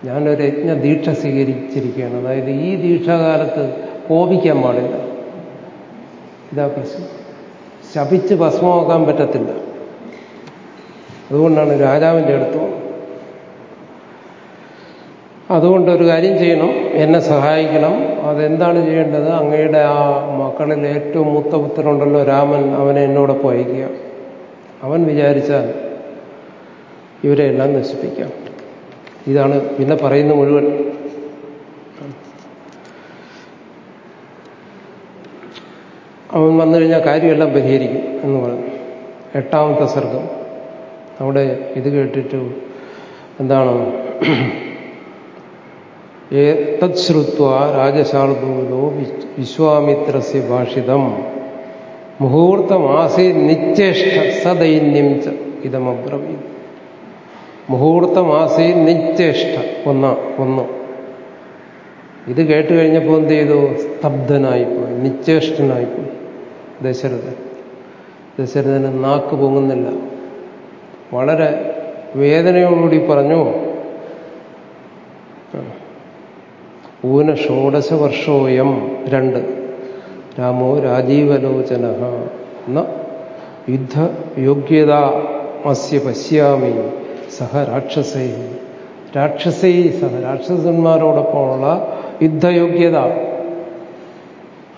ഞാനൊരു യജ്ഞ ദീക്ഷ സ്വീകരിച്ചിരിക്കുകയാണ്. അതായത് ഈ ദീക്ഷാകാലത്ത് കോപിക്കാൻ പാടില്ല. ഇതാ പ്രശ്നം. ശപിച്ച് ഭസ്മമാക്കാൻ പറ്റത്തില്ല. അതുകൊണ്ടാണ് രാജാവിന്റെ അടുത്ത് അതുകൊണ്ട് ഒരു കാര്യം ചെയ്യണം. എന്നെ സഹായിക്കണം. അതെന്താണ് ചെയ്യേണ്ടത്? അങ്ങയുടെ ആ മക്കളിൽ ഏറ്റവും മൂത്ത പുത്രനുണ്ടല്ലോ രാമൻ. അവനെ എന്നോടൊപ്പം അയക്കുക അവൻ വിചാരിച്ചാൽ ഇവരെ എല്ലാം നശിപ്പിക്കാം. ഇതാണ് പിന്നെ പറയുന്ന മുഴുവൻ. അവൻ വന്നു കഴിഞ്ഞാൽ കാര്യമെല്ലാം പരിഹരിക്കും എന്ന് പറഞ്ഞു. എട്ടാമത്തെ സർഗം. അവിടെ ഇത് കേട്ടിട്ട് എന്താണ്? തത് ശ്രുത്വ രാജശാർദൂലോ വിശ്വാമിത്രസ്യ ഭാഷിതം. മുഹൂർത്തമാസേ നിശ്ചേഷ്ട സദൈന്യം ച ഇതമബ്രവീ മുഹൂർത്തമാസീ നിശ്ചേഷ്ട ഒന്ന ഒന്ന്. ഇത് കേട്ട് കഴിഞ്ഞപ്പോൾ എന്ത് ചെയ്തു? സ്തബ്ധനായിപ്പോയി നിശ്ചേഷ്ടനായിപ്പോയി ദശരഥൻ. ദശരഥന് നാക്ക് പൊങ്ങുന്നില്ല. വളരെ വേദനയോടുകൂടി പറഞ്ഞു ഊന ഷോഡശ വർഷോയം രണ്ട് രാമോ രാജീവലോചന. എന്ന യുദ്ധയോഗ്യത അസ്യ പശ്യാമി. സഹ രാക്ഷസേ. രാക്ഷസേ സഹ രാക്ഷസന്മാരോടൊപ്പമുള്ള യുദ്ധയോഗ്യത.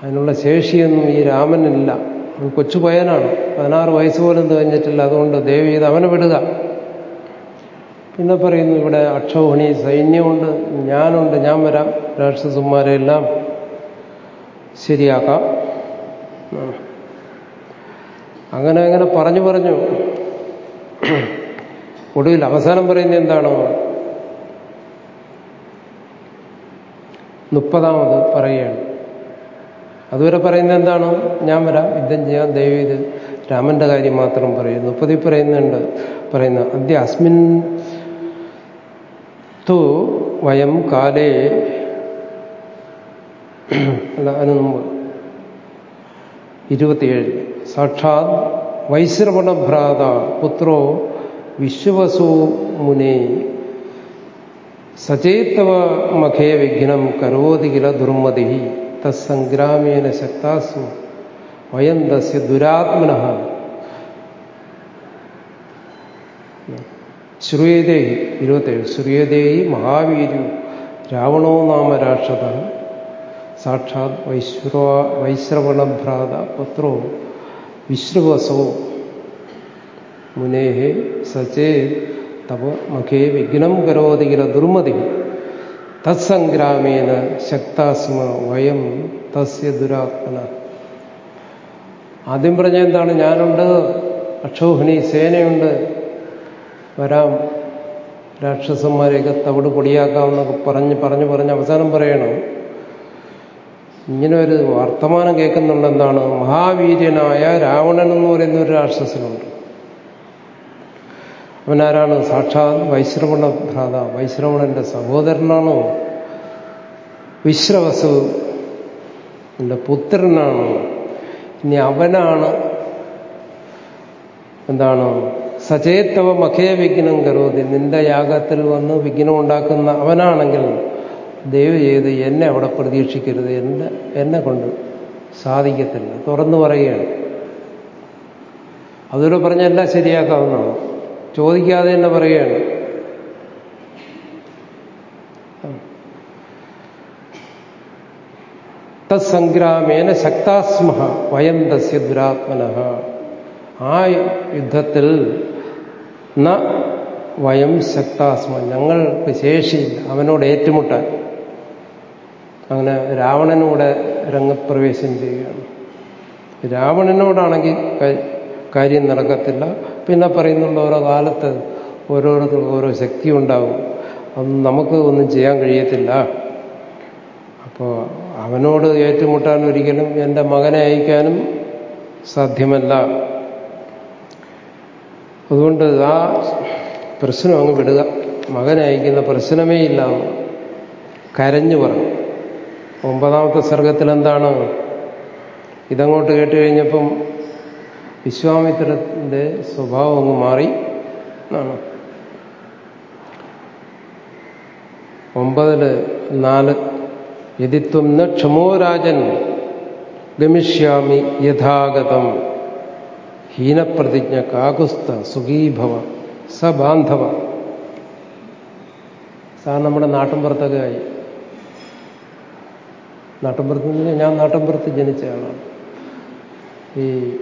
അതിനുള്ള ശേഷിയൊന്നും ഈ രാമനില്ല. കൊച്ചു പയനാണ് പതിനാറ് വയസ്സ് പോലും തികഞ്ഞിട്ടില്ല. അതുകൊണ്ട് ദേവി ഇത് അവനെ വിടുക. പിന്നെ പറയുന്നു ഇവിടെ അക്ഷോഹിണി സൈന്യമുണ്ട് ഞാനുണ്ട് ഞാൻ വരാം. രാക്ഷസന്മാരെല്ലാം ശരിയാക്കാം. അങ്ങനെ അങ്ങനെ പറഞ്ഞു പറഞ്ഞു ഒടുവിൽ അവസാനം പറയുന്നത് എന്താണോ? മുപ്പതാമത് പറയുകയാണ്. അതുവരെ പറയുന്നത് എന്താണ്? ഞാൻ വരാം യുദ്ധം ചെയ്യാം ദൈവം ഇത് രാമന്റെ കാര്യം മാത്രം പറയും മുപ്പതിൽ പറയുന്നുണ്ട് പറയുന്ന അദ്യ അസ്മിൻ തു വയം കാലേ [CLEARS THROAT] അല്ല അതിന് മുമ്പ്. ഇരുപത്തിയേഴ്. സാക്ഷാത് വൈശ്രവണഭ്രാത പുത്രോ വിശ്വവസോ മുനെ. സചേതവ മഖേ വിഘ്നം കരോതി കില ദുർമതി. തസ്സംഗ്രാമേന ശക്താസു വയം തസ്യ ദുരാത്മന. ശ്രൂയതേ ഇരുപത്തേഴ് ശ്രൂയതേയി മഹാവീരു രാവണോ നാമ രാക്ഷത. സാക്ഷാത് വൈശ്വ വൈശ്രവണഭ്രാത പുത്രോ വിശ്രവസോ. മുനേ സചേ തവ മുഖേ വിഘ്നം കരോതി ദുർമതി. തത്സംഗ്രാമേന ശക്താസ്മ വയം തസ്യ ദുരാത്മന. ആദ്യം പറഞ്ഞ എന്താണ്? ഞാനുണ്ട് അക്ഷോഹിണി സേനയുണ്ട്. വരാം. രാക്ഷസന്മാരെയൊക്കെ തവിട് പൊടിയാക്കാമെന്നൊക്കെ പറഞ്ഞ് പറഞ്ഞ് പറഞ്ഞ് അവസാനം പറയണം. ഇങ്ങനെ ഒരു വർത്തമാനം കേൾക്കുന്നുണ്ട് എന്താണ് മഹാവീര്യനായ രാവണൻ എന്ന് പറയുന്ന ഒരു രാക്ഷസനുണ്ട്. അവനാരാണ്? സാക്ഷാത് വൈശ്രവണ ഭ്രാത. വൈശ്രവണന്റെ സഹോദരനാണോ വിശ്രവസു എന്റെ പുത്രനാണ് ഇനി അവനാണ് എന്താണ്? സചേത്തവ മഖേ വിഘ്നം കരോതി. നിന്റെ യാഗത്തിൽ വന്ന് വിഘ്നം ഉണ്ടാക്കുന്ന അവനാണെങ്കിൽ ദയവ് ചെയ്ത് എന്നെ അവിടെ പ്രതീക്ഷിക്കരുത്. എന്നെ എന്നെ കൊണ്ട് സാധിക്കത്തില്ല. തുറന്നു പറയുകയാണ്. അതുവരെ പറഞ്ഞ എല്ലാം ശരിയാക്കാവുന്നതാണ്. ചോദിക്കാതെ തന്നെ പറയുകയാണ്. തത്സംഗ്രാമേന ശക്താസ്മ വയം തസ്യ ദുരാത്മന. ആ യുദ്ധത്തിൽ ന വയം ശക്താസ്മ ഞങ്ങൾക്ക് ശേഷിയില്ല. അവനോട് ഏറ്റുമുട്ടാൻ. അങ്ങനെ രാവണനൂടെ രംഗപ്രവേശം ചെയ്യുകയാണ്. രാവണനോടാണെങ്കിൽ കാര്യം നടക്കത്തില്ല. പിന്നെ പറയുന്നുള്ള ഓരോ കാലത്ത് ഓരോരുത്തർക്കും ഓരോ ശക്തി ഉണ്ടാവും. അത് നമുക്ക് ഒന്നും ചെയ്യാൻ കഴിയത്തില്ല. അപ്പോൾ അവനോട് ഏറ്റുമുട്ടാൻ ഒരിക്കലും എന്റെ മകനെ അയക്കാനും സാധ്യമല്ല. അതുകൊണ്ട് ആ പ്രശ്നം അങ്ങ് വിടുക. മകനെ അയക്കുന്ന പ്രശ്നമേ ഇല്ല കരഞ്ഞു പറഞ്ഞു. ഒമ്പതാമത്തെ സർഗത്തിൽ എന്താണ് ഇതങ്ങോട്ട് കേട്ട് കഴിഞ്ഞപ്പം വിശ്വാമിത്രന്റെ സ്വഭാവം അങ്ങ് മാറി. എന്നാണ്. ഒമ്പതിൽ നാല് യതിത്വം ന ക്ഷമോ രാജൻ ഗമിഷ്യാമി യഥാഗതം. ഹീനപ്രതിജ്ഞ കാകുസ്ത സുഖീഭവ സബാന്ധവ. സാർ നമ്മുടെ നാട്ടിൻ പുറത്തൊക്കെ ആയി. നാട്ടിൻപുറത്ത് ഞാൻ നാട്ടിൻപുറത്ത് ജനിച്ച ആളാണ് ഈ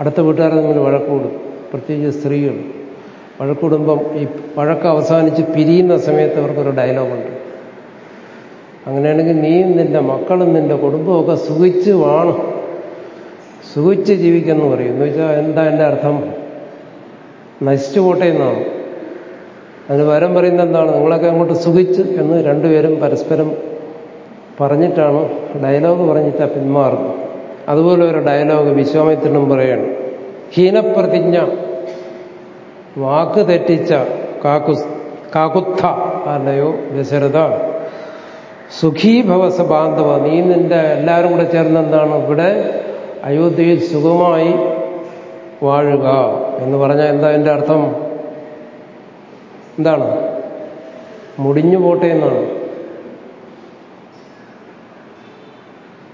അടുത്ത വീട്ടുകാരെ തമ്മിൽ വഴക്കൂടും. പ്രത്യേകിച്ച് സ്ത്രീകൾ. വഴക്കൂടുമ്പം ഈ വഴക്ക് അവസാനിച്ച് പിരിയുന്ന സമയത്ത് അവർക്കൊരു ഡയലോഗുണ്ട്. അങ്ങനെയാണെങ്കിൽ നീയും നിന്റെ മക്കളും നിന്റെ കുടുംബമൊക്കെ സുഖിച്ച് വാണം. സുഖിച്ച് ജീവിക്കുന്നു പറയും. എന്ന് വെച്ചാൽ എന്താ എന്റെ അർത്ഥം? നശിച്ചു പോട്ടെ എന്നാണ്. അതിന് വരം പറയുന്നത് എന്താണ്? നിങ്ങളൊക്കെ അങ്ങോട്ട് സുഖിച്ച് എന്ന് രണ്ടുപേരും പരസ്പരം പറഞ്ഞിട്ടാണ്? ഡയലോഗ് പറഞ്ഞിട്ടാണ് പിന്മാറുന്നത്. അതുപോലെ ഒരു ഡയലോഗ് വിശ്വാമിത്രനും പറയണം. ഹീനപ്രതിജ്ഞ. വാക്ക് തെറ്റിച്ച കാക്കു കാക്കുത്ത അല്ലയോ ദശരഥ. സുഖീഭവസ ബാന്ധവ. നീ നിന്റെ എല്ലാവരും കൂടെ ചേർന്ന് എന്താണ് ഇവിടെ അയോധ്യയിൽ സുഖമായി വാഴുക എന്ന് പറഞ്ഞാൽ എന്താ എന്റെ അർത്ഥം? എന്താണ്? മുടിഞ്ഞു പോട്ടെ എന്നാണ്.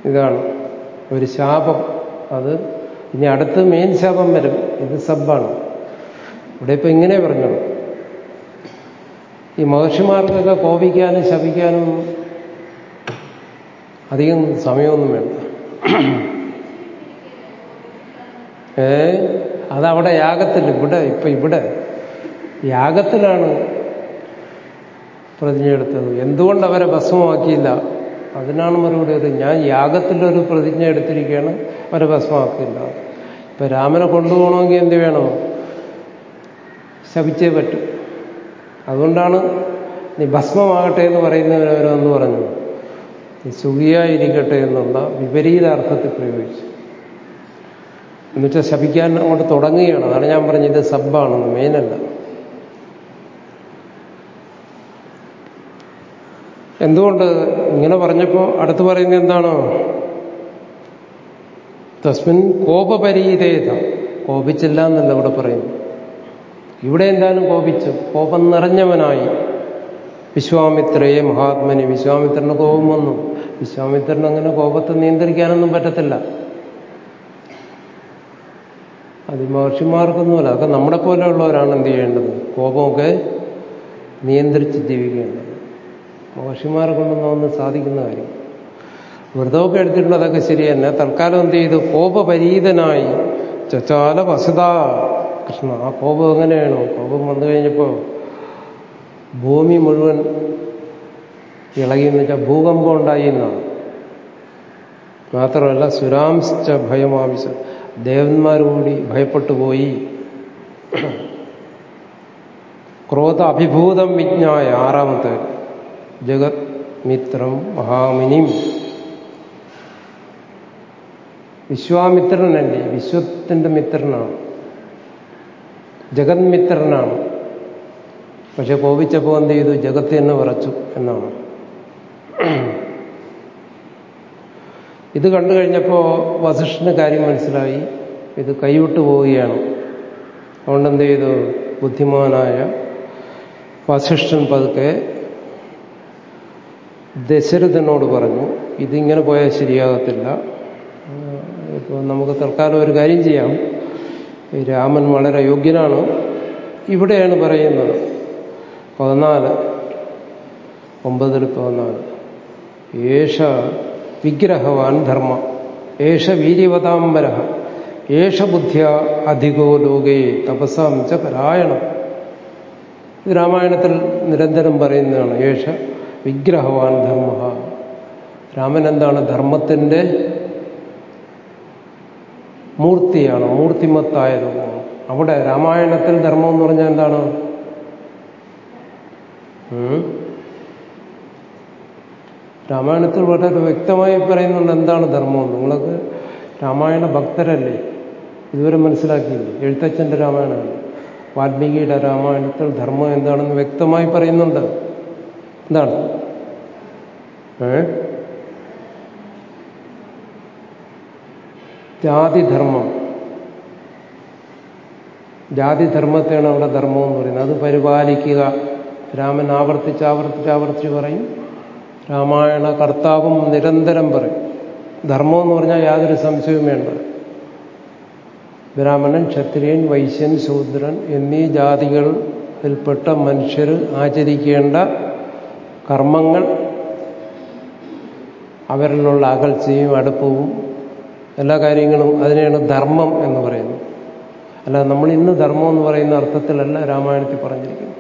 ഇതാണ്. ഒരു ശാപം. അത് ഇനി അടുത്ത് മെയിൻ ശാപം വരും. ഇത് സബ്ബാണ്. ഇവിടെ ഇപ്പൊ ഇങ്ങനെ പറഞ്ഞു ഈ മഹർഷിമാർക്കൊക്കെ കോപിക്കാനും ശപിക്കാനും അധികം സമയമൊന്നും വേണ്ട. ഏ? അതവിടെ യാഗത്തിൽ ഇവിടെ ഇപ്പൊ ഇവിടെ. യാഗത്തിലാണ് പ്രതിജ്ഞ എടുത്തത് എന്തുകൊണ്ട് അവരെ ഭസ്മമാക്കിയില്ല? അതിനാണ് മറുപടി ഒരു ഞാൻ യാഗത്തിലൊരു പ്രതിജ്ഞ എടുത്തിരിക്കുകയാണ്. അവരെ ഭസ്മാക്കില്ല ഇപ്പൊ രാമനെ കൊണ്ടുപോകണമെങ്കിൽ എന്ത് വേണോ? ശപിച്ചേ പറ്റും. അതുകൊണ്ടാണ് നീ ഭസ്മമാകട്ടെ എന്ന് പറയുന്നവരവരെന്ന് പറഞ്ഞു. നീ സുഖിയായിരിക്കട്ടെ എന്നുള്ള വിപരീത അർത്ഥത്തിൽ പ്രയോഗിച്ചു. എന്നുവെച്ചാൽ ശപിക്കാൻ അങ്ങോട്ട് തുടങ്ങുകയാണ്. അതാണ് ഞാൻ പറഞ്ഞത്. സബ്ബാണെന്ന് മെയിനല്ല എന്തുകൊണ്ട്? ഇങ്ങനെ പറഞ്ഞപ്പോൾ അടുത്ത് പറയുന്നത് എന്താണോ? തസ്മിൻ കോപപരീതേത. കോപിച്ചില്ല എന്നല്ല ഇവിടെ പറയുന്നു ഇവിടെ എന്തായാലും കോപിച്ചു. കോപം നിറഞ്ഞവനായി. വിശ്വാമിത്രയെ മഹാത്മനെ. വിശ്വാമിത്രന് കോപം വന്നു. വിശ്വാമിത്രന് അങ്ങനെ കോപത്തെ നിയന്ത്രിക്കാനൊന്നും പറ്റത്തില്ല. അത് മഹർഷിമാർക്കൊന്നുമല്ല അതൊക്കെ നമ്മളെ പോലെയുള്ളവരാണ് എന്ത് ചെയ്യേണ്ടത്? കോപമൊക്കെ നിയന്ത്രിച്ച് ജീവിക്കേണ്ടത്. മഹർഷിമാരെ കൊണ്ടൊന്നും ഒന്നും സാധിക്കുന്ന കാര്യം. വ്രതമൊക്കെ എടുത്തിട്ടുള്ള അതൊക്കെ ശരി തന്നെ. തൽക്കാലം എന്ത് ചെയ്തു? കോപപരീതനായി. ചച്ചാല വസുത. കൃഷ്ണ ആ കോപം എങ്ങനെയാണോ? കോപം വന്നു കഴിഞ്ഞപ്പോൾ ഭൂമി മുഴുവൻ ഇളകി എന്ന് വെച്ചാൽ ഭൂകമ്പം ഉണ്ടായി എന്നാണ് മാത്രമല്ല സുരാംശ്ച ഭയമാവിശ. ദേവന്മാർ കൂടി ഭയപ്പെട്ടു പോയി. ക്രോധ അഭിഭൂതം വിജ്ഞായ ആറാമത്തെ. ജഗത് മിത്രം മഹാമിനിം. വിശ്വാമിത്രനല്ലേ? വിശ്വത്തിന്റെ മിത്രനാണ്. ജഗത് മിത്രനാണ് പക്ഷെ കോപിച്ചപ്പോൾ എന്ത് ചെയ്തു? ജഗത്ത് തന്നെ വിറച്ചു എന്നാണ്. ഇത് കണ്ടു കഴിഞ്ഞപ്പോൾ വസിഷ്ഠന് കാര്യം മനസ്സിലായി. ഇത് കൈവിട്ടു പോവുകയാണ്. അതുകൊണ്ട് എന്ത് ചെയ്തു? ബുദ്ധിമാനായ വസിഷ്ഠൻ പതുക്കെ ദശരഥനോട് പറഞ്ഞു ഇതിങ്ങനെ പോയാൽ ശരിയാകത്തില്ല. ഇപ്പോൾ നമുക്ക് തൽക്കാലം ഒരു കാര്യം ചെയ്യാം. രാമൻ വളരെ യോഗ്യനാണ്. ഇവിടെയാണ് പറയുന്നത് പതിനാല് ഒമ്പതിൽ പതിനാല്. ഏഷ വിഗ്രഹവാൻ ധർമ്മ ഏഷ വീര്യവതാംബര ഏഷ ബുദ്ധ്യ അധികോ ലോകേ തപസാം ച പരായണം. രാമായണത്തിൽ നിരന്തരം പറയുന്നതാണ് ഏഷ വിഗ്രഹവാൻ ധർമ്മ. രാമൻ എന്താണ് ധർമ്മത്തിന്റെ മൂർത്തിയാണ് മൂർത്തിമത്തായ അവിടെ രാമായണത്തിൽ ധർമ്മം എന്ന് പറഞ്ഞാൽ എന്താണ്? രാമായണത്തിൽ വളരെ വ്യക്തമായി പറയുന്നുണ്ട് എന്താണ് ധർമ്മം. നിങ്ങൾക്ക് രാമായണ ഭക്തരല്ലേ? ഇതുവരെ മനസ്സിലാക്കിയില്ലേ? എഴുത്തച്ഛന്റെ രാമായണമല്ലേ? വാൽമീകിയുടെ രാമായണത്തിൽ ധർമ്മം എന്താണെന്ന് വ്യക്തമായി പറയുന്നുണ്ട്. എന്താണ്? ജാതിധർമ്മം. ജാതിധർമ്മത്തെയാണ് അവിടെ ധർമ്മം എന്ന് പറയുന്നത്. അത് പരിപാലിക്കുക. രാമൻ ആവർത്തിച്ച് ആവർത്തിച്ച് ആവർത്തിച്ച് പറയും. രാമായണ കർത്താവും നിരന്തരം പറയും. ധർമ്മം എന്ന് പറഞ്ഞാൽ യാതൊരു സംശയവും വേണ്ട. ബ്രാഹ്മണൻ ക്ഷത്രിയൻ വൈശ്യൻ ശൂദ്രൻ എന്നീ ജാതികളിൽപ്പെട്ട മനുഷ്യർ ആചരിക്കേണ്ട കർമ്മങ്ങൾ അവരിലുള്ള അകൽച്ചയും അടുപ്പവും എല്ലാ കാര്യങ്ങളും അതിനെയാണ് ധർമ്മം എന്ന് പറയുന്നത് അല്ല നമ്മൾ ഇന്ന് ധർമ്മം എന്ന് പറയുന്ന അർത്ഥത്തിലല്ല രാമായണത്തിൽ പറഞ്ഞിരിക്കുന്നത്.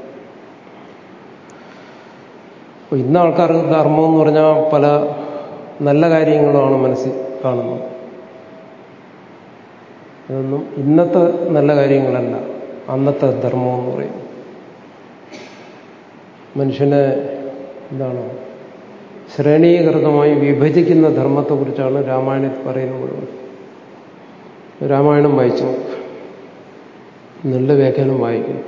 ഇന്ന് ആൾക്കാർക്ക് ധർമ്മം എന്ന് പറഞ്ഞാൽ പല നല്ല കാര്യങ്ങളുമാണ് മനസ്സിൽ കാണുന്നത്. ഇതൊന്നും ഇന്നത്തെ നല്ല കാര്യങ്ങളല്ല അന്നത്തെ ധർമ്മം എന്ന് പറയും മനുഷ്യനെ എന്താണ്? ശ്രേണീകൃതമായി വിഭജിക്കുന്ന ധർമ്മത്തെക്കുറിച്ചാണ് രാമായണത്തിൽ പറയുന്നത് മുഴുവൻ. രാമായണം വായിച്ചു. നല്ല വ്യാഖ്യാനം വായിക്കുന്നു.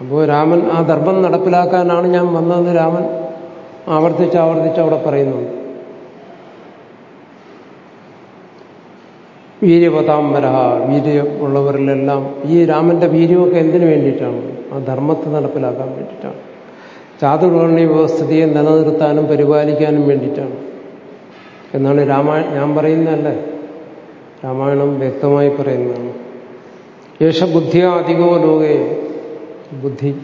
അപ്പോൾ രാമൻ ആ ധർമ്മം നടപ്പിലാക്കാനാണ് ഞാൻ വന്നതെന്ന് രാമൻ ആവർത്തിച്ച് ആവർത്തിച്ച് അവിടെ പറയുന്നുണ്ട്. വീര്യപതാംബര വീര്യമുള്ളവരിലെല്ലാം ഈ രാമന്റെ വീര്യമൊക്കെ എന്തിനു വേണ്ടിയിട്ടാണ്? ആ ധർമ്മത്തെ നടപ്പിലാക്കാൻ വേണ്ടിയിട്ടാണ്. ചാതുർവർണ വ്യവസ്ഥിതിയെ നിലനിർത്താനും പരിപാലിക്കാനും വേണ്ടിയിട്ടാണ്. എന്നാണ് രാമായ ഞാൻ പറയുന്നതല്ലേ? രാമായണം വ്യക്തമായി പറയുന്നതാണ്. യേശ ബുദ്ധിയ അധികോ ലോകേ? ബുദ്ധി.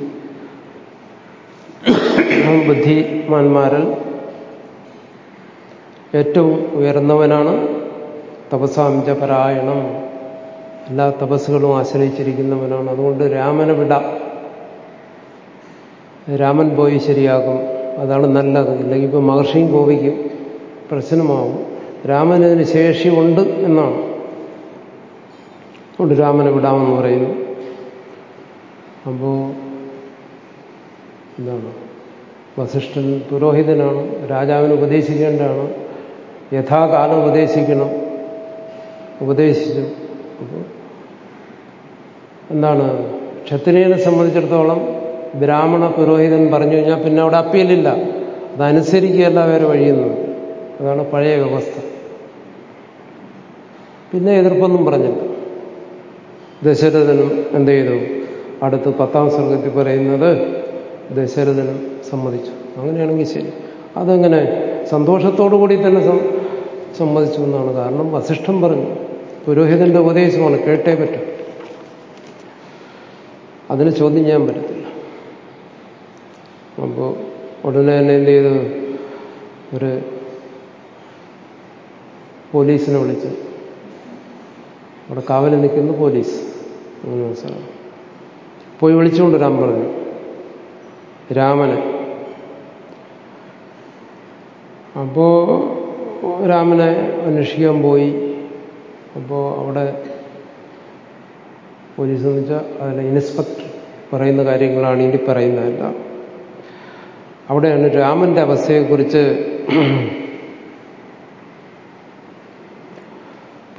ബുദ്ധിമാന്മാരിൽ ഏറ്റവും ഉയർന്നവനാണ്. തപസാംജ പരായണം എല്ലാ തപസ്സുകളും ആശ്രയിച്ചിരിക്കുന്നവനാണ്. അതുകൊണ്ട് രാമനെ വിട. രാമൻ പോയി ശരിയാകും. അതാണ് നല്ലത്. ഇല്ലെങ്കിൽ ഇപ്പൊ മഹർഷിയും കോപിക്കും പ്രശ്നമാവും. രാമനതിന് ശേഷിയുണ്ട് എന്നാണ്. അതുകൊണ്ട് രാമനെ വിടാമെന്ന് പറയുന്നു. അപ്പോ എന്താണ്? വസിഷ്ഠൻ പുരോഹിതനാണ്. രാജാവിന് ഉപദേശിക്കേണ്ടതാണ്. യഥാകാലം ഉപദേശിക്കണം. ഉപദേശിച്ചു. എന്താണ്? ക്ഷത്രിയനെ സംബന്ധിച്ചിടത്തോളം ബ്രാഹ്മണ പുരോഹിതൻ പറഞ്ഞു കഴിഞ്ഞാൽ പിന്നെ അവിടെ അപ്പീലില്ല. അതനുസരിക്കുകയല്ല വേറെ വഴിയുന്നത് അതാണ് പഴയ വ്യവസ്ഥ. പിന്നെ എതിർപ്പൊന്നും പറഞ്ഞില്ല. ദശരഥനും എന്ത് ചെയ്തു? അടുത്ത് പത്താം സ്വർഗത്തിൽ പറയുന്നത് ദശരഥനും സമ്മതിച്ചു. അങ്ങനെയാണെങ്കിൽ ശരി. അതങ്ങനെ? സന്തോഷത്തോടു കൂടി തന്നെ സമ്മതിച്ചു എന്നാണ്. കാരണം വസിഷ്ഠം പറഞ്ഞു. പുരോഹിതന്റെ ഉപദേശമാണ് കേട്ടേ പറ്റും. അതിന് ചോദ്യം ചെയ്യാൻ പറ്റത്തില്ല. അപ്പോൾ ഉടനെ തന്നെ എന്ത് ചെയ്തു? ഒരു പോലീസിനെ വിളിച്ച്. അവിടെ കാവലിൽ നിൽക്കുന്നു പോലീസ്. പോയി വിളിച്ചുകൊണ്ട് രാം പറഞ്ഞു. രാമനെ. അപ്പോ രാമനെ അന്വേഷിക്കാൻ പോയി. അപ്പോൾ അവിടെ പോലീസ് എന്ന് വെച്ചാൽ അതിലെ ഇൻസ്പെക്ടർ പറയുന്ന കാര്യങ്ങളാണ് ഇനി പറയുന്നതല്ല. അവിടെയാണ് രാമന്റെ അവസ്ഥയെക്കുറിച്ച്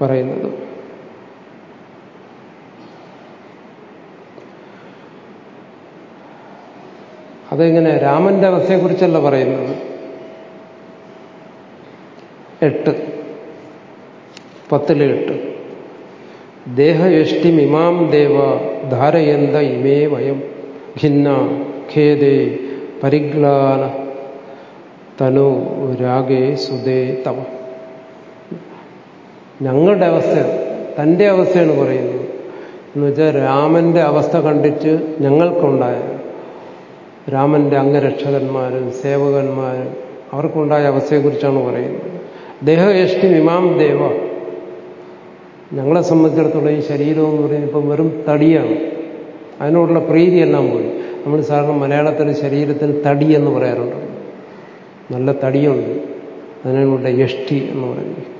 പറയുന്നത്. അതെങ്ങനെ രാമന്റെ അവസ്ഥയെക്കുറിച്ചല്ല പറയുന്നത്? എട്ട്. പത്തിൽ എട്ട് ദേഹയഷ്ടിമിമാം ദേവ ധാരയന്ത ഇമേ വയം. ഖിന്ന ഖേദേ പരിഗ്ലാന തനു രാഗേ സുദേ തവ ഞങ്ങളുടെ അവസ്ഥ തന്റെ അവസ്ഥയാണ് പറയുന്നത്. എന്ന് വെച്ചാൽ രാമന്റെ അവസ്ഥ കണ്ടിട്ട് ഞങ്ങൾക്കുണ്ടായ രാമന്റെ അംഗരക്ഷകന്മാരും സേവകന്മാരും അവർക്കുണ്ടായ അവസ്ഥയെക്കുറിച്ചാണ് പറയുന്നത്. ദേഹയഷ്ടി ഇമാം ദേവ ഞങ്ങളെ സംബന്ധിച്ചിടത്തോളം ഈ ശരീരം എന്ന് പറയുന്നത് ഇപ്പം വെറും തടിയാണ്. അതിനോടുള്ള പ്രീതിയെല്ലാം പോയി. നമ്മൾ സാധാരണ മലയാളത്തിൽ ശരീരത്തിൽ തടി എന്ന് പറയാറുണ്ട്. നല്ല തടിയുണ്ട്. അതിനുള്ള യഷ്ടി എന്ന് പറയുന്നത്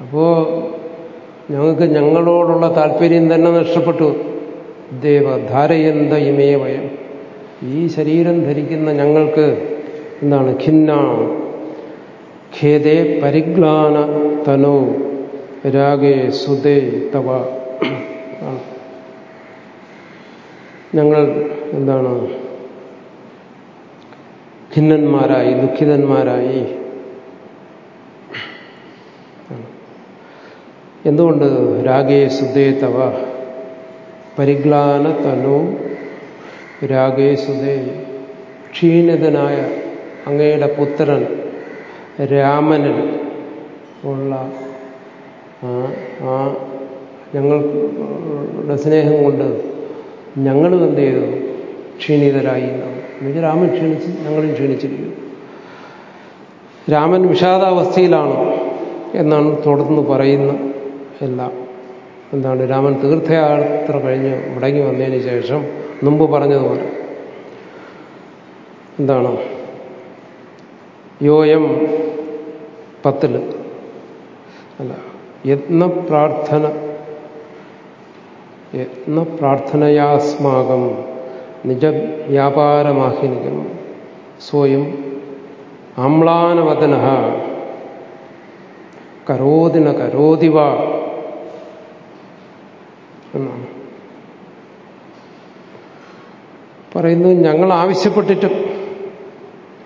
അപ്പോ ഞങ്ങൾക്ക് ഞങ്ങളോടുള്ള താല്പര്യം തന്നെ നഷ്ടപ്പെട്ടു. ദേവ ധാരയന്ത ഇമേവയം ഈ ശരീരം ധരിക്കുന്ന ഞങ്ങൾക്ക് എന്താണ്? ഖിന്ന ഖേദേ പരിഗ്ലാന തനോ രാഗേ സുതേ തവ. ഞങ്ങൾ എന്താണ്? ഖിന്നന്മാരായി ദുഃഖിതന്മാരായി. എന്തുകൊണ്ട് രാഗേ സുതേ തവ? പരിഗ്ലാന തനോ രാഗേ സുതേ ക്ഷീണിതനായ അങ്ങയുടെ പുത്രൻ രാമനിൽ ഉള്ള ആ ഞങ്ങളുടെ സ്നേഹം കൊണ്ട് ഞങ്ങളും എന്ത് ചെയ്തു? ക്ഷീണിതരായി എന്നുവെച്ചാൽ രാമൻ ക്ഷീണിച്ച് ഞങ്ങളും ക്ഷീണിച്ചിരിക്കുന്നു. രാമൻ വിഷാദാവസ്ഥയിലാണ് എന്നാണ് തുടർന്ന് പറയുന്ന എല്ലാം. എന്താണ്? രാമൻ തീർത്ഥയാത്ര കഴിഞ്ഞ് മടങ്ങി വന്നതിന് ശേഷം മുമ്പ് പറഞ്ഞതുപോലെ. എന്താണ്? യോയം പത്തിൽ. അല്ല യത്ന പ്രാർത്ഥന യത്ന പ്രാർത്ഥനയാസ്മാകം നിജവ്യാപാരമാഹിനികം സ്വയം ആമ്ലാനവദന കരോതിന കരോതിവ എന്നാണ്. പറയുന്നത് ഞങ്ങൾ ആവശ്യപ്പെട്ടിട്ടും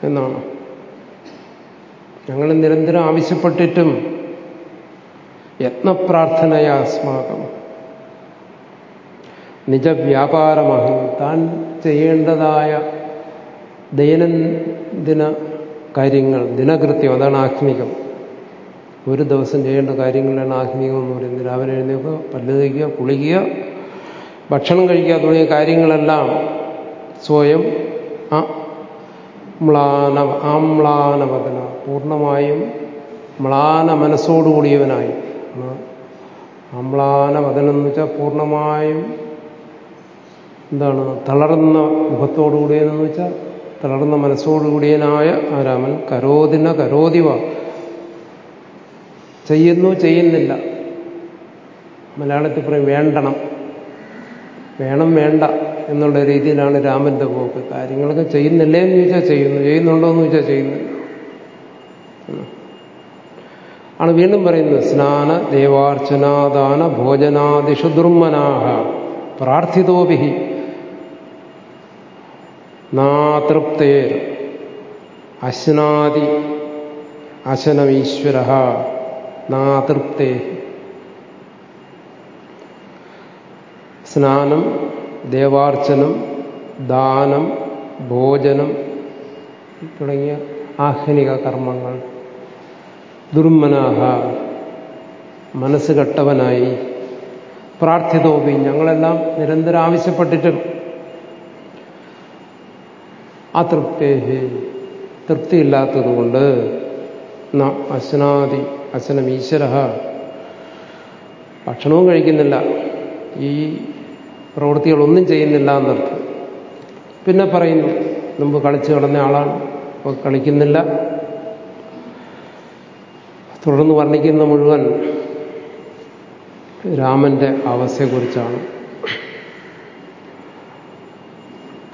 എന്നാണ്. ഞങ്ങൾ നിരന്തരം ആവശ്യപ്പെട്ടിട്ടും യത്നപ്രാർത്ഥനയാസ്മാകം നിജവ്യാപാരമാഹി താൻ ചെയ്യേണ്ടതായ ദൈനംദിന കാര്യങ്ങൾ ദിനകൃത്യം അതാണ് ആത്മികം. ഒരു ദിവസം ചെയ്യേണ്ട കാര്യങ്ങളാണ് ആത്മീകം എന്ന് പറയുന്നത്. രാവിലെ എഴുന്നേൽക്കുക പല്ല് കുളിക്കുക ഭക്ഷണം കഴിക്കുക തുടങ്ങിയ കാര്യങ്ങളെല്ലാം സ്വയം മ്ലാന ആമ്ലാനവദന. പൂർണമായും മ്ലാന മനസ്സോടുകൂടിയവനായി ആമ്ലാനവദനം എന്ന് വെച്ചാൽ പൂർണമായും എന്താണ്? തളർന്ന മുഖത്തോടുകൂടിയതെന്ന് വെച്ചാൽ തളർന്ന മനസ്സോടുകൂടിയനായ ആ രാമൻ കരോതിന കരോതിവ ചെയ്യുന്നു ചെയ്യുന്നില്ല. മലയാളത്തിൽ പറയും വേണ്ടണം. വേണം വേണ്ട. എന്നുള്ള രീതിയിലാണ് രാമന്റെ പോക്ക്. കാര്യങ്ങളൊക്കെ ചെയ്യുന്നില്ലേ എന്ന് ചോദിച്ചാൽ ചെയ്യുന്നു. ചെയ്യുന്നുണ്ടോ എന്ന് ചോദിച്ചാൽ ചെയ്യുന്നില്ല. ആണ് വീണ്ടും പറയുന്നത് സ്നാന ദേവാർച്ചനാദാന ഭോജനാദിഷു ദുർമനാഹ പ്രാർത്ഥിതോഭിഹി നാതൃപ്തേർ അശ്നാദി അശനമീശ്വര നാതൃപ്തേ സ്നാനം ദേവാർച്ചനം ദാനം ഭോജനം തുടങ്ങിയ ആഹ്നിക കർമ്മങ്ങൾ. ദുർമനാഹ മനസ്സ് കെട്ടവനായി പ്രാർത്ഥിതോപി ഞങ്ങളെല്ലാം നിരന്തരം ആവശ്യപ്പെട്ടിട്ടും. അതൃപ്തേഹി തൃപ്തിയില്ലാത്തതുകൊണ്ട് അശ്നാദി അശനം ഈശ്വര ഭക്ഷണവും കഴിക്കുന്നില്ല. ഈ പ്രവൃത്തികളൊന്നും ചെയ്യുന്നില്ല എന്നർത്ഥം. പിന്നെ പറയുന്നു മുമ്പ് കളിച്ചു കളഞ്ഞ ആളാണ് കളിക്കുന്നില്ല. തുടർന്ന് വർണിക്കുന്ന മുഴുവൻ രാമന്റെ അവസ്ഥയെക്കുറിച്ചാണ്.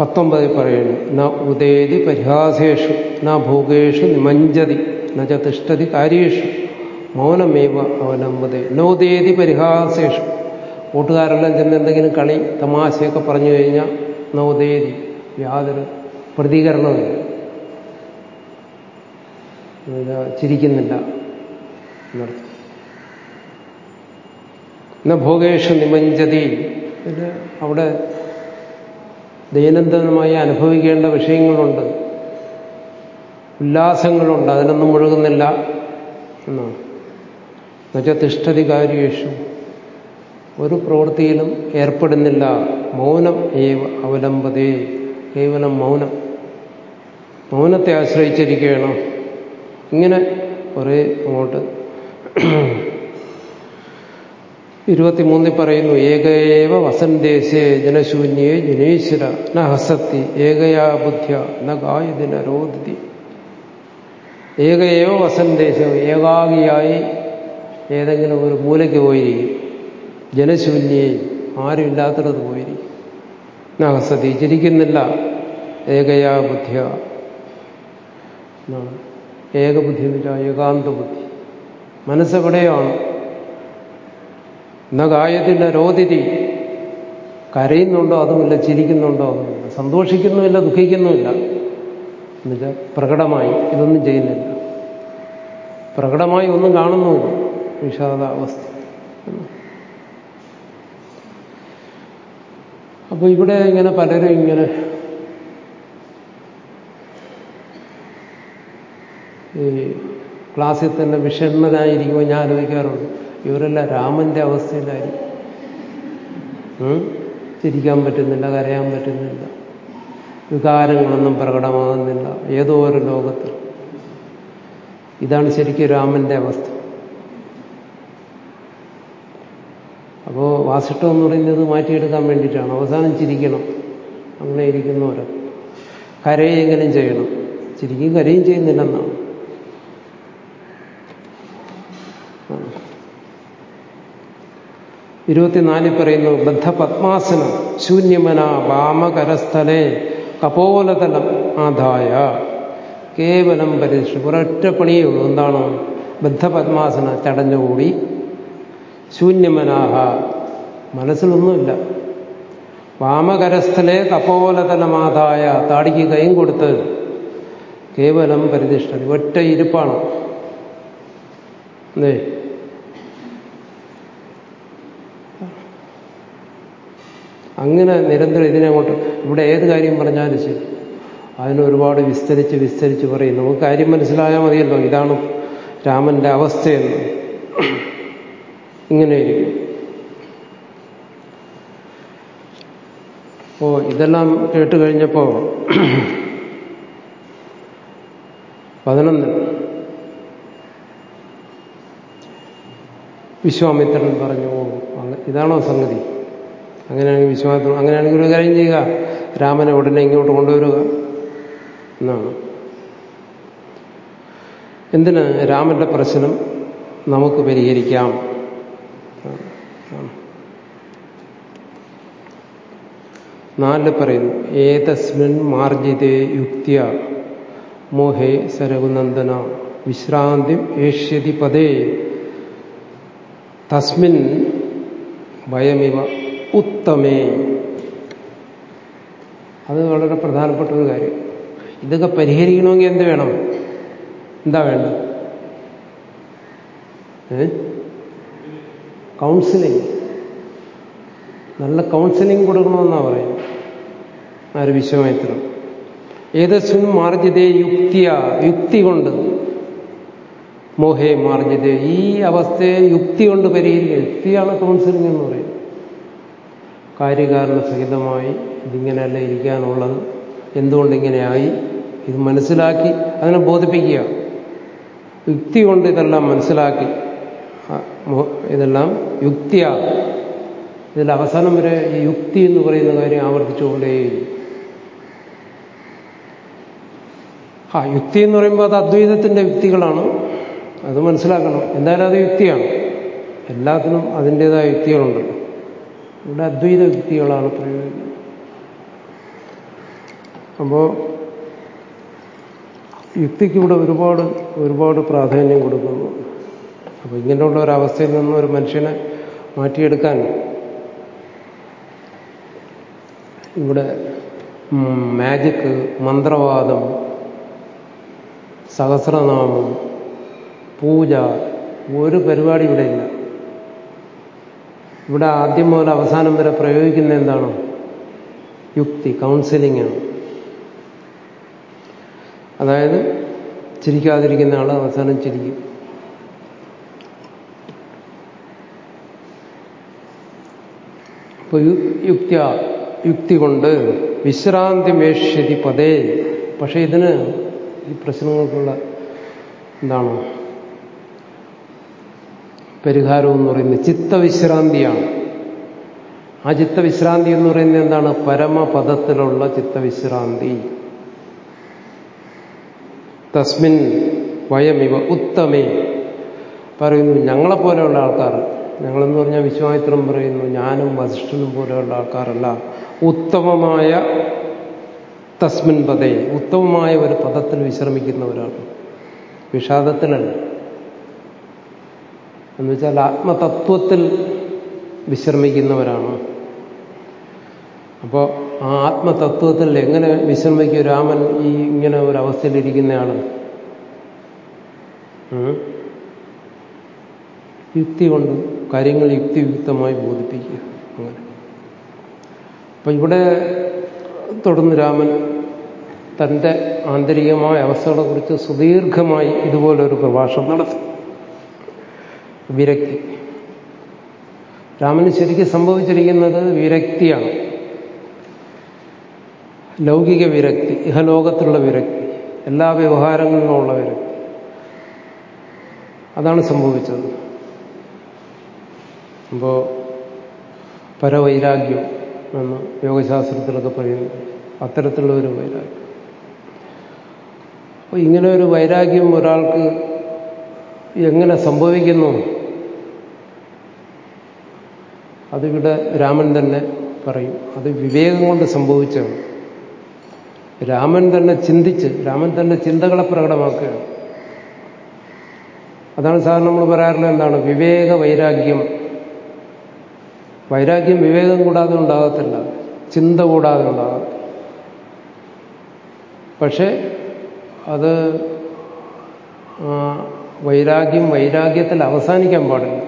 പത്തൊമ്പതിൽ പറയുന്നു ന ഉദേതി പരിഹാസേഷു ന ഭോഗേഷു നിമഞ്ജതി ന ചതിഷ്ഠതി കാര്യേഷു മൗനമേവ അവലംബതേ നോദേതി പരിഹാസേഷു കൂട്ടുകാരെല്ലാം ചെന്ന് എന്തെങ്കിലും കളി തമാശയൊക്കെ പറഞ്ഞു കഴിഞ്ഞാൽ നവദേതി യാതൊരു പ്രതികരണമില്ല ചിരിക്കുന്നില്ല. എന്ന ഭോഗേഷ നിമഞ്ജതി അവിടെ ദൈനംദിനമായി അനുഭവിക്കേണ്ട വിഷയങ്ങളുണ്ട്. ഉല്ലാസങ്ങളുണ്ട്. അതിനൊന്നും മുഴുകുന്നില്ല എന്നാണ്. എന്നുവെച്ചാൽ തിഷ്ഠതി ഒരു പ്രവൃത്തിയിലും ഏർപ്പെടുന്നില്ല. മൗനം ഏവ അവലംബതേ. കേവലം മൗനം. മൗനത്തെ ആശ്രയിച്ചിരിക്കുകയാണ്. ഇങ്ങനെ കുറേ അങ്ങോട്ട് ഇരുപത്തിമൂന്നിൽ പറയുന്നു ഏകയേവ വസന്തേശേ ജനശൂന്യേ ജനേശ്വര ന ഹസത്തി ഏകയാ ബുദ്ധ്യ ന ഗായതിന രോദിതി. ഏകയേവ വസന്തേശ ഏകാഗിയായി ഏതെങ്കിലും ഒരു മൂലയ്ക്ക് പോയിരിക്കും. ജനശൂന്യേ ആരുമില്ലാത്തിടത്ത് പോയിരിക്കും. ന ഹസതി ചിരിക്കുന്നില്ല. ഏകയാ ബുദ്ധിയ. എന്നാണ്. ഏകബുദ്ധി എന്ന് വെച്ചാൽ ഏകാന്ത ബുദ്ധി മനസ്സെവിടെയാണ്? എന്ന ഗായത്തിന്റെ രോതിരി കരയുന്നുണ്ടോ അതുമില്ല ചിരിക്കുന്നുണ്ടോ അതുമില്ല സന്തോഷിക്കുന്നുമില്ല ദുഃഖിക്കുന്നുമില്ല. എന്നുവെച്ചാൽ പ്രകടമായി ഇതൊന്നും ചെയ്യുന്നില്ല. പ്രകടമായി ഒന്നും കാണുന്നുമില്ല. വിഷാദാവസ്ഥ. അപ്പൊ ഇവിടെ ഇങ്ങനെ പലരും ഇങ്ങനെ ഈ ക്ലാസ്സിൽ തന്നെ വിഷണ്ണനായിരിക്കുമ്പോൾ ഞാൻ ആലോചിക്കാറുണ്ട്. ഇവരെല്ലാം രാമന്റെ അവസ്ഥയിലായിരിക്കും? ചിരിക്കാൻ പറ്റുന്നില്ല കരയാൻ പറ്റുന്നില്ല. വികാരങ്ങളൊന്നും പ്രകടമാകുന്നില്ല. ഏതോ ഒരു ലോകത്തിൽ ഇതാണ് ശരിക്കും രാമന്റെ അവസ്ഥ അപ്പോ വാസിഷ്ടം എന്ന് പറയുന്നത് മാറ്റിയെടുക്കാൻ വേണ്ടിയിട്ടാണ്. അവസാനം ചിരിക്കണം. അങ്ങനെ ഇരിക്കുന്നവരെ. കരയെങ്കിലും ചെയ്യണം. ചിരിക്കും കരയും ചെയ്യുന്നില്ലെന്നാണ്. ഇരുപത്തിനാലിൽ പറയുന്നു ബദ്ധപത്മാസനം ശൂന്യമന വാമകരസ്ഥലെ കപോലതലം ആദായ. കേവലം പരിശു ഒരൊറ്റ പണിയേ ഉള്ളൂ. എന്താണ്? ബദ്ധപത്മാസന ചടഞ്ഞുകൂടി. ശൂന്യമനാഹ മനസ്സിലൊന്നുമില്ല. വാമകരസ്ഥലെ കപോലതലമാതായ താടിക്ക് കൈയും കൊടുത്ത് കേവലം പരിധിഷ്ഠ ഒറ്റ ഇരിപ്പാണ്. അങ്ങനെ നിരന്തരം ഇതിനങ്ങോട്ട് ഇവിടെ ഏത് കാര്യം പറഞ്ഞാലും ശരി. അതിന് ഒരുപാട് വിസ്തരിച്ച് വിസ്തരിച്ച് പറയും. നമുക്ക് കാര്യം മനസ്സിലായാൽ മതിയല്ലോ. ഇതാണ് രാമന്റെ അവസ്ഥയെന്ന്. ഇങ്ങനെയിരിക്കും. അപ്പോ ഇതെല്ലാം കേട്ട് കഴിഞ്ഞപ്പോ പതിനൊന്ന് വിശ്വാമിത്രൻ പറഞ്ഞു ഇതാണോ സംഗതി? അങ്ങനെയാണെങ്കിൽ വിശ്വാമിത്രൻ അങ്ങനെയാണെങ്കിൽ ഒരു കാര്യം ചെയ്യുക. രാമനെ ഉടനെ ഇങ്ങോട്ട് കൊണ്ടുവരിക എന്നാണ്. എന്തിന്? രാമന്റെ പ്രശ്നം നമുക്ക് പരിഹരിക്കാം. നാല് പറയുന്നു ഏതസ്മിൻ മാർജിതേ യുക്തിയ മോഹേ സരഘുനന്ദന വിശ്രാന്തി ഏഷ്യതി പദേ തസ്മിൻ ഭയമിവ ഉത്തമേ. അത് വളരെ പ്രധാനപ്പെട്ട ഒരു കാര്യം. ഇതൊക്കെ പരിഹരിക്കണമെങ്കിൽ എന്ത് വേണം? എന്താ വേണ്ടത്? കൗൺസിലിംഗ്. നല്ല കൗൺസിലിംഗ് കൊടുക്കണമെന്നാണ് പറയുന്നത്. ആര് വിശ്വമൈത്രം ഏതസ്മിൻ മാർജിതേ യുക്തിയ യുക്തി കൊണ്ട്? മോഹേ മാർജിതേ ഈ അവസ്ഥയെ യുക്തി കൊണ്ട് പരിഹരിക്കുക. യുക്തിയാണ് കൗൺസിലിംഗ് എന്ന് പറയുന്നത്. കാര്യകാരണ സഹിതമായി ഇതിങ്ങനെയല്ല ഇരിക്കാനുള്ളത്. എന്തുകൊണ്ടിങ്ങനെയായി ഇത് മനസ്സിലാക്കി അതിനെ ബോധിപ്പിക്കുക. യുക്തി കൊണ്ട് ഇതെല്ലാം മനസ്സിലാക്കി. ഇതെല്ലാം യുക്തിയാണ് ഇതിൽ അവസാനം വരെ ഈ യുക്തി എന്ന് പറയുന്ന കാര്യം ആവർത്തിച്ചുകൊണ്ടേയിരിക്കും. ആ യുക്തി എന്ന് പറയുമ്പോൾ അത് അദ്വൈതത്തിന്റെ യുക്തികളാണ്. അത് മനസ്സിലാക്കണം. എന്തായാലും അത് യുക്തിയാണ്. എല്ലാത്തിനും അതിന്റേതായ യുക്തികളുണ്ടല്ലോ ഇവിടെ അദ്വൈത യുക്തികളാണ് പ്രയോഗിക്കുന്നത്. അപ്പോ യുക്തിക്ക് ഇവിടെ ഒരുപാട് ഒരുപാട് പ്രാധാന്യം കൊടുക്കുന്നു. അപ്പൊ ഇങ്ങനെയുള്ള ഒരവസ്ഥയിൽ നിന്ന് ഒരു മനുഷ്യനെ മാറ്റിയെടുക്കാൻ ഇവിടെ മാജിക്ക് മന്ത്രവാദം സഹസ്രനാമം പൂജ ഒരു പരിപാടി ഇവിടെ ഇല്ല ഇവിടെ ആദ്യം മുതൽ അവസാനം വരെ പ്രയോഗിക്കുന്ന എന്താണ്? യുക്തി കൗൺസിലിംഗ് ആണ്. അതായത് ചിരിക്കാതിരിക്കുന്ന ആൾ അവസാനം ചിരിക്കും. അപ്പൊ യുക്തി യുക്തി കൊണ്ട് വിശ്രാന്തി മേഷ്യതി പതേ പക്ഷെ ഇതിന് ഈ പ്രശ്നങ്ങൾക്കുള്ള എന്താണ്? പരിഹാരം എന്ന് പറയുന്നത് ചിത്തവിശ്രാന്തിയാണ്. ആ ചിത്തവിശ്രാന്തി എന്ന് പറയുന്നത് എന്താണ്? പരമപദത്തിലുള്ള ചിത്തവിശ്രാന്തി. തസ്മിൻ വയമിവ ഉത്തമേ. പറയുന്നു ഞങ്ങളെപ്പോലെയുള്ള ആൾക്കാർ ഞങ്ങളെന്ന് പറഞ്ഞാൽ വിശ്വാമിത്രം പറയുന്നു ഞാനും വസിഷ്ഠനും പോലെയുള്ള ആൾക്കാരല്ല. ഉത്തമമായ തസ്മിൻ പദേ ഉത്തമമായ ഒരു പദത്തിൽ വിശ്രമിക്കുന്നവരാണ് വിഷാദത്തിലല്ല. എന്നുവെച്ചാൽ ആത്മതത്വത്തിൽ വിശ്രമിക്കുന്നവരാണ് അപ്പോൾ ആ ആത്മതത്വത്തിൽ എങ്ങനെ വിശ്രമിക്കും രാമൻ ഈ ഇങ്ങനെ ഒരു അവസ്ഥയിലിരിക്കുന്നയാൾ? യുക്തി കൊണ്ട് കാര്യങ്ങൾ യുക്തിയുക്തമായി ബോധിപ്പിക്കുക. അങ്ങനെ. അപ്പൊ ഇവിടെ തുടർന്ന് രാമൻ തന്റെ ആന്തരികമായ അവസ്ഥകളെക്കുറിച്ച് സുദീർഘമായി ഇതുപോലൊരു പ്രഭാഷണം നടത്തി. വിരക്തി. രാമന് ശരിക്കും സംഭവിച്ചിരിക്കുന്നത് വിരക്തിയാണ്. ലൗകിക വിരക്തി ഇഹലോകത്തുള്ള വിരക്തി എല്ലാ വ്യവഹാരങ്ങളിലുമുള്ള വിരക്തി. അതാണ് സംഭവിച്ചത്. അപ്പോ പരവൈരാഗ്യം എന്ന് യോഗശാസ്ത്രത്തിലൊക്കെ പറയുന്നു അത്തരത്തിലുള്ള ഒരു വൈരാഗ്യം. അപ്പോൾ ഇങ്ങനെ ഒരു വൈരാഗ്യം ഒരാൾക്ക് എങ്ങനെ സംഭവിക്കുന്നു? അതിവിടെ രാമൻ തന്നെ പറയും. അത് വിവേകം കൊണ്ട് സംഭവിച്ചാണ്. രാമൻ തന്നെ ചിന്തിച്ച് രാമൻ തന്നെ ചിന്തകളെ പ്രകടമാക്കുകയാണ്. അതാണ് സാർ നമ്മൾ പറയാറുള്ളത് എന്താണ്? വിവേക വൈരാഗ്യം വൈരാഗ്യം വിവേകം കൂടാതെ ഉണ്ടാകത്തില്ല. ചിന്ത കൂടാതെ ഉണ്ടാകത്തില്ല. പക്ഷേ അത് വൈരാഗ്യം വൈരാഗ്യത്തിൽ അവസാനിക്കാൻ പാടില്ല.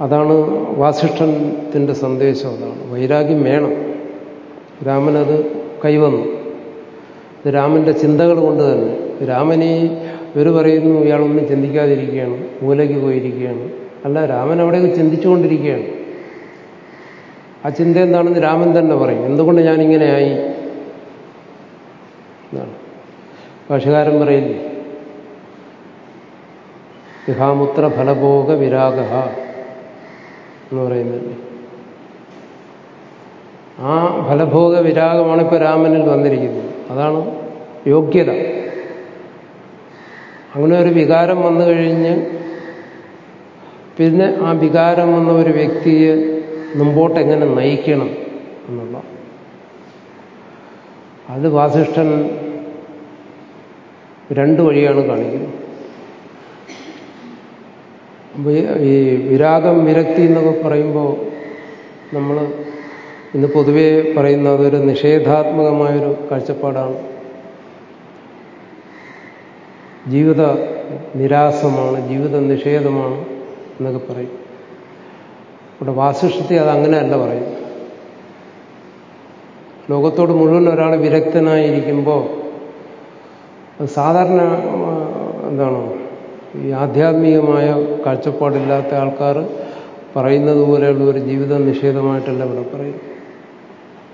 അതാണ് വാസിഷ്ഠത്തിന്റെ സന്ദേശം. അതാണ്. വൈരാഗ്യം വേണം. രാമനത് കൈവന്നു. ഇത് രാമന്റെ ചിന്തകൾ കൊണ്ട് തന്നെ. രാമനെ ഇവർ പറയുന്നു ഇയാളൊന്നും ചിന്തിക്കാതിരിക്കുകയാണ്. മൂലയ്ക്ക് പോയിരിക്കുകയാണ്. അല്ല രാമൻ അവിടെയൊക്കെ ചിന്തിച്ചുകൊണ്ടിരിക്കുകയാണ്. ആ ചിന്ത എന്താണെന്ന് രാമൻ തന്നെ പറയും. എന്തുകൊണ്ട് ഞാനിങ്ങനെയായി? എന്നാണ്. ഭാഷകാരൻ പറയുന്നു ഇഹാമുത്ര ഫലഭോഗ വിരാഗ എന്ന് പറയുന്നില്ലേ? ആ ഫലഭോഗ വിരാഗമാണ് ഇപ്പോൾ രാമനിൽ വന്നിരിക്കുന്നത്. അതാണ് യോഗ്യത. അങ്ങനെ ഒരു വികാരം വന്നു കഴിഞ്ഞ് പിന്നെ ആ വികാരം വന്ന ഒരു വ്യക്തിയെ മുമ്പോട്ട് എങ്ങനെ നയിക്കണം എന്നുള്ള. അത് വാസിഷ്ഠൻ രണ്ട് വഴിയാണ് കാണിക്കുന്നത്. ഈ വിരാഗം വിരക്തി എന്നൊക്കെ പറയുമ്പോൾ നമ്മൾ ഇന്ന് പൊതുവെ പറയുന്ന അതൊരു നിഷേധാത്മകമായൊരു കാഴ്ചപ്പാടാണ്. ജീവിത നിരാസമാണ് ജീവിത നിഷേധമാണ്. എന്നൊക്കെ പറയും. ഇവിടെ വാസിഷ്ഠത്തെ അത് അങ്ങനെയല്ല പറയും. ലോകത്തോട് മുഴുവൻ ഒരാൾ വിരക്തനായിരിക്കുമ്പോൾ സാധാരണ എന്താണ് ഈ ആധ്യാത്മികമായ കാഴ്ചപ്പാടില്ലാത്ത ആൾക്കാർ പറയുന്നത് പോലെയുള്ള ഒരു ജീവിത നിഷേധമായിട്ടല്ല ഇവിടെ പറയും.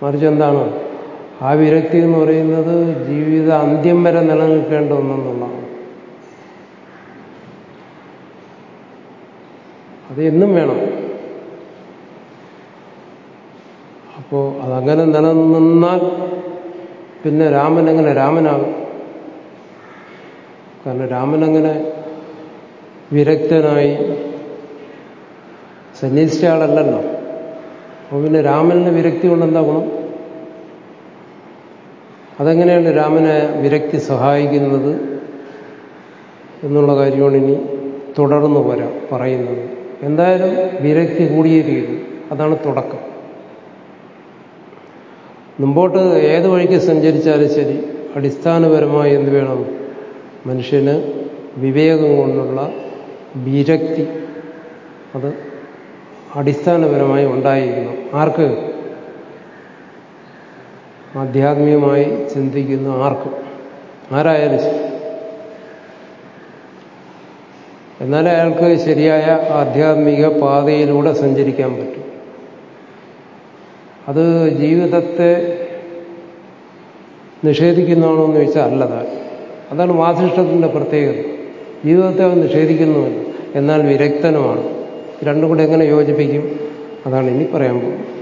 മറിച്ച് എന്താണ് ആ വിരക്തി എന്ന് പറയുന്നത് ജീവിത അന്ത്യം വരെ നിലനിൽക്കേണ്ട ഒന്നെന്നുള്ളതാണ് അത് എന്നും വേണം. അപ്പോ അതങ്ങനെ നിലനിന്നാൽ പിന്നെ രാമൻ എങ്ങനെ രാമനാകും? കാരണം രാമൻ അങ്ങനെ വിരക്തനായി സന്യസിച്ച ആളല്ലല്ലോ അപ്പോൾ പിന്നെ രാമന് വിരക്തി കൊണ്ട് എന്താ ഗുണം? അതെങ്ങനെയാണ് രാമനെ വിരക്തി സഹായിക്കുന്നത് എന്നുള്ള കാര്യമാണ് ഇനി തുടർന്ന് വരാം പറയുന്നത്. എന്തായാലും വിരക്തി കൂടിയിരിക്കുന്നു. അതാണ് തുടക്കം. മുമ്പോട്ട് ഏത് വഴിക്ക് സഞ്ചരിച്ചാലും ശരി അടിസ്ഥാനപരമായി എന്ത് വേണം? മനുഷ്യന് വിവേകം കൊണ്ടുള്ള വിരക്തി. അത് അടിസ്ഥാനപരമായി ഉണ്ടായിരിക്കണം ആർക്ക്? ആധ്യാത്മികമായി ചിന്തിക്കുന്ന ആർക്കും. ആരായാലും ശരി. എന്നാലേ അയാൾക്ക് ശരിയായ ആധ്യാത്മിക പാതയിലൂടെ സഞ്ചരിക്കാൻ പറ്റും. അത് ജീവിതത്തെ നിഷേധിക്കുന്നതാണോ എന്ന് ചോദിച്ചാൽ അല്ലതാണ് അതാണ് വാസിഷ്ഠത്തിന്റെ പ്രത്യേകത. ജീവിതത്തെ അവൻ നിഷേധിക്കുന്നുമില്ല എന്നാൽ വിരക്തനുമാണ്. രണ്ടും കൂടെ എങ്ങനെ യോജിപ്പിക്കും? അതാണ് ഇനി പറയാൻ പോകുന്നത്.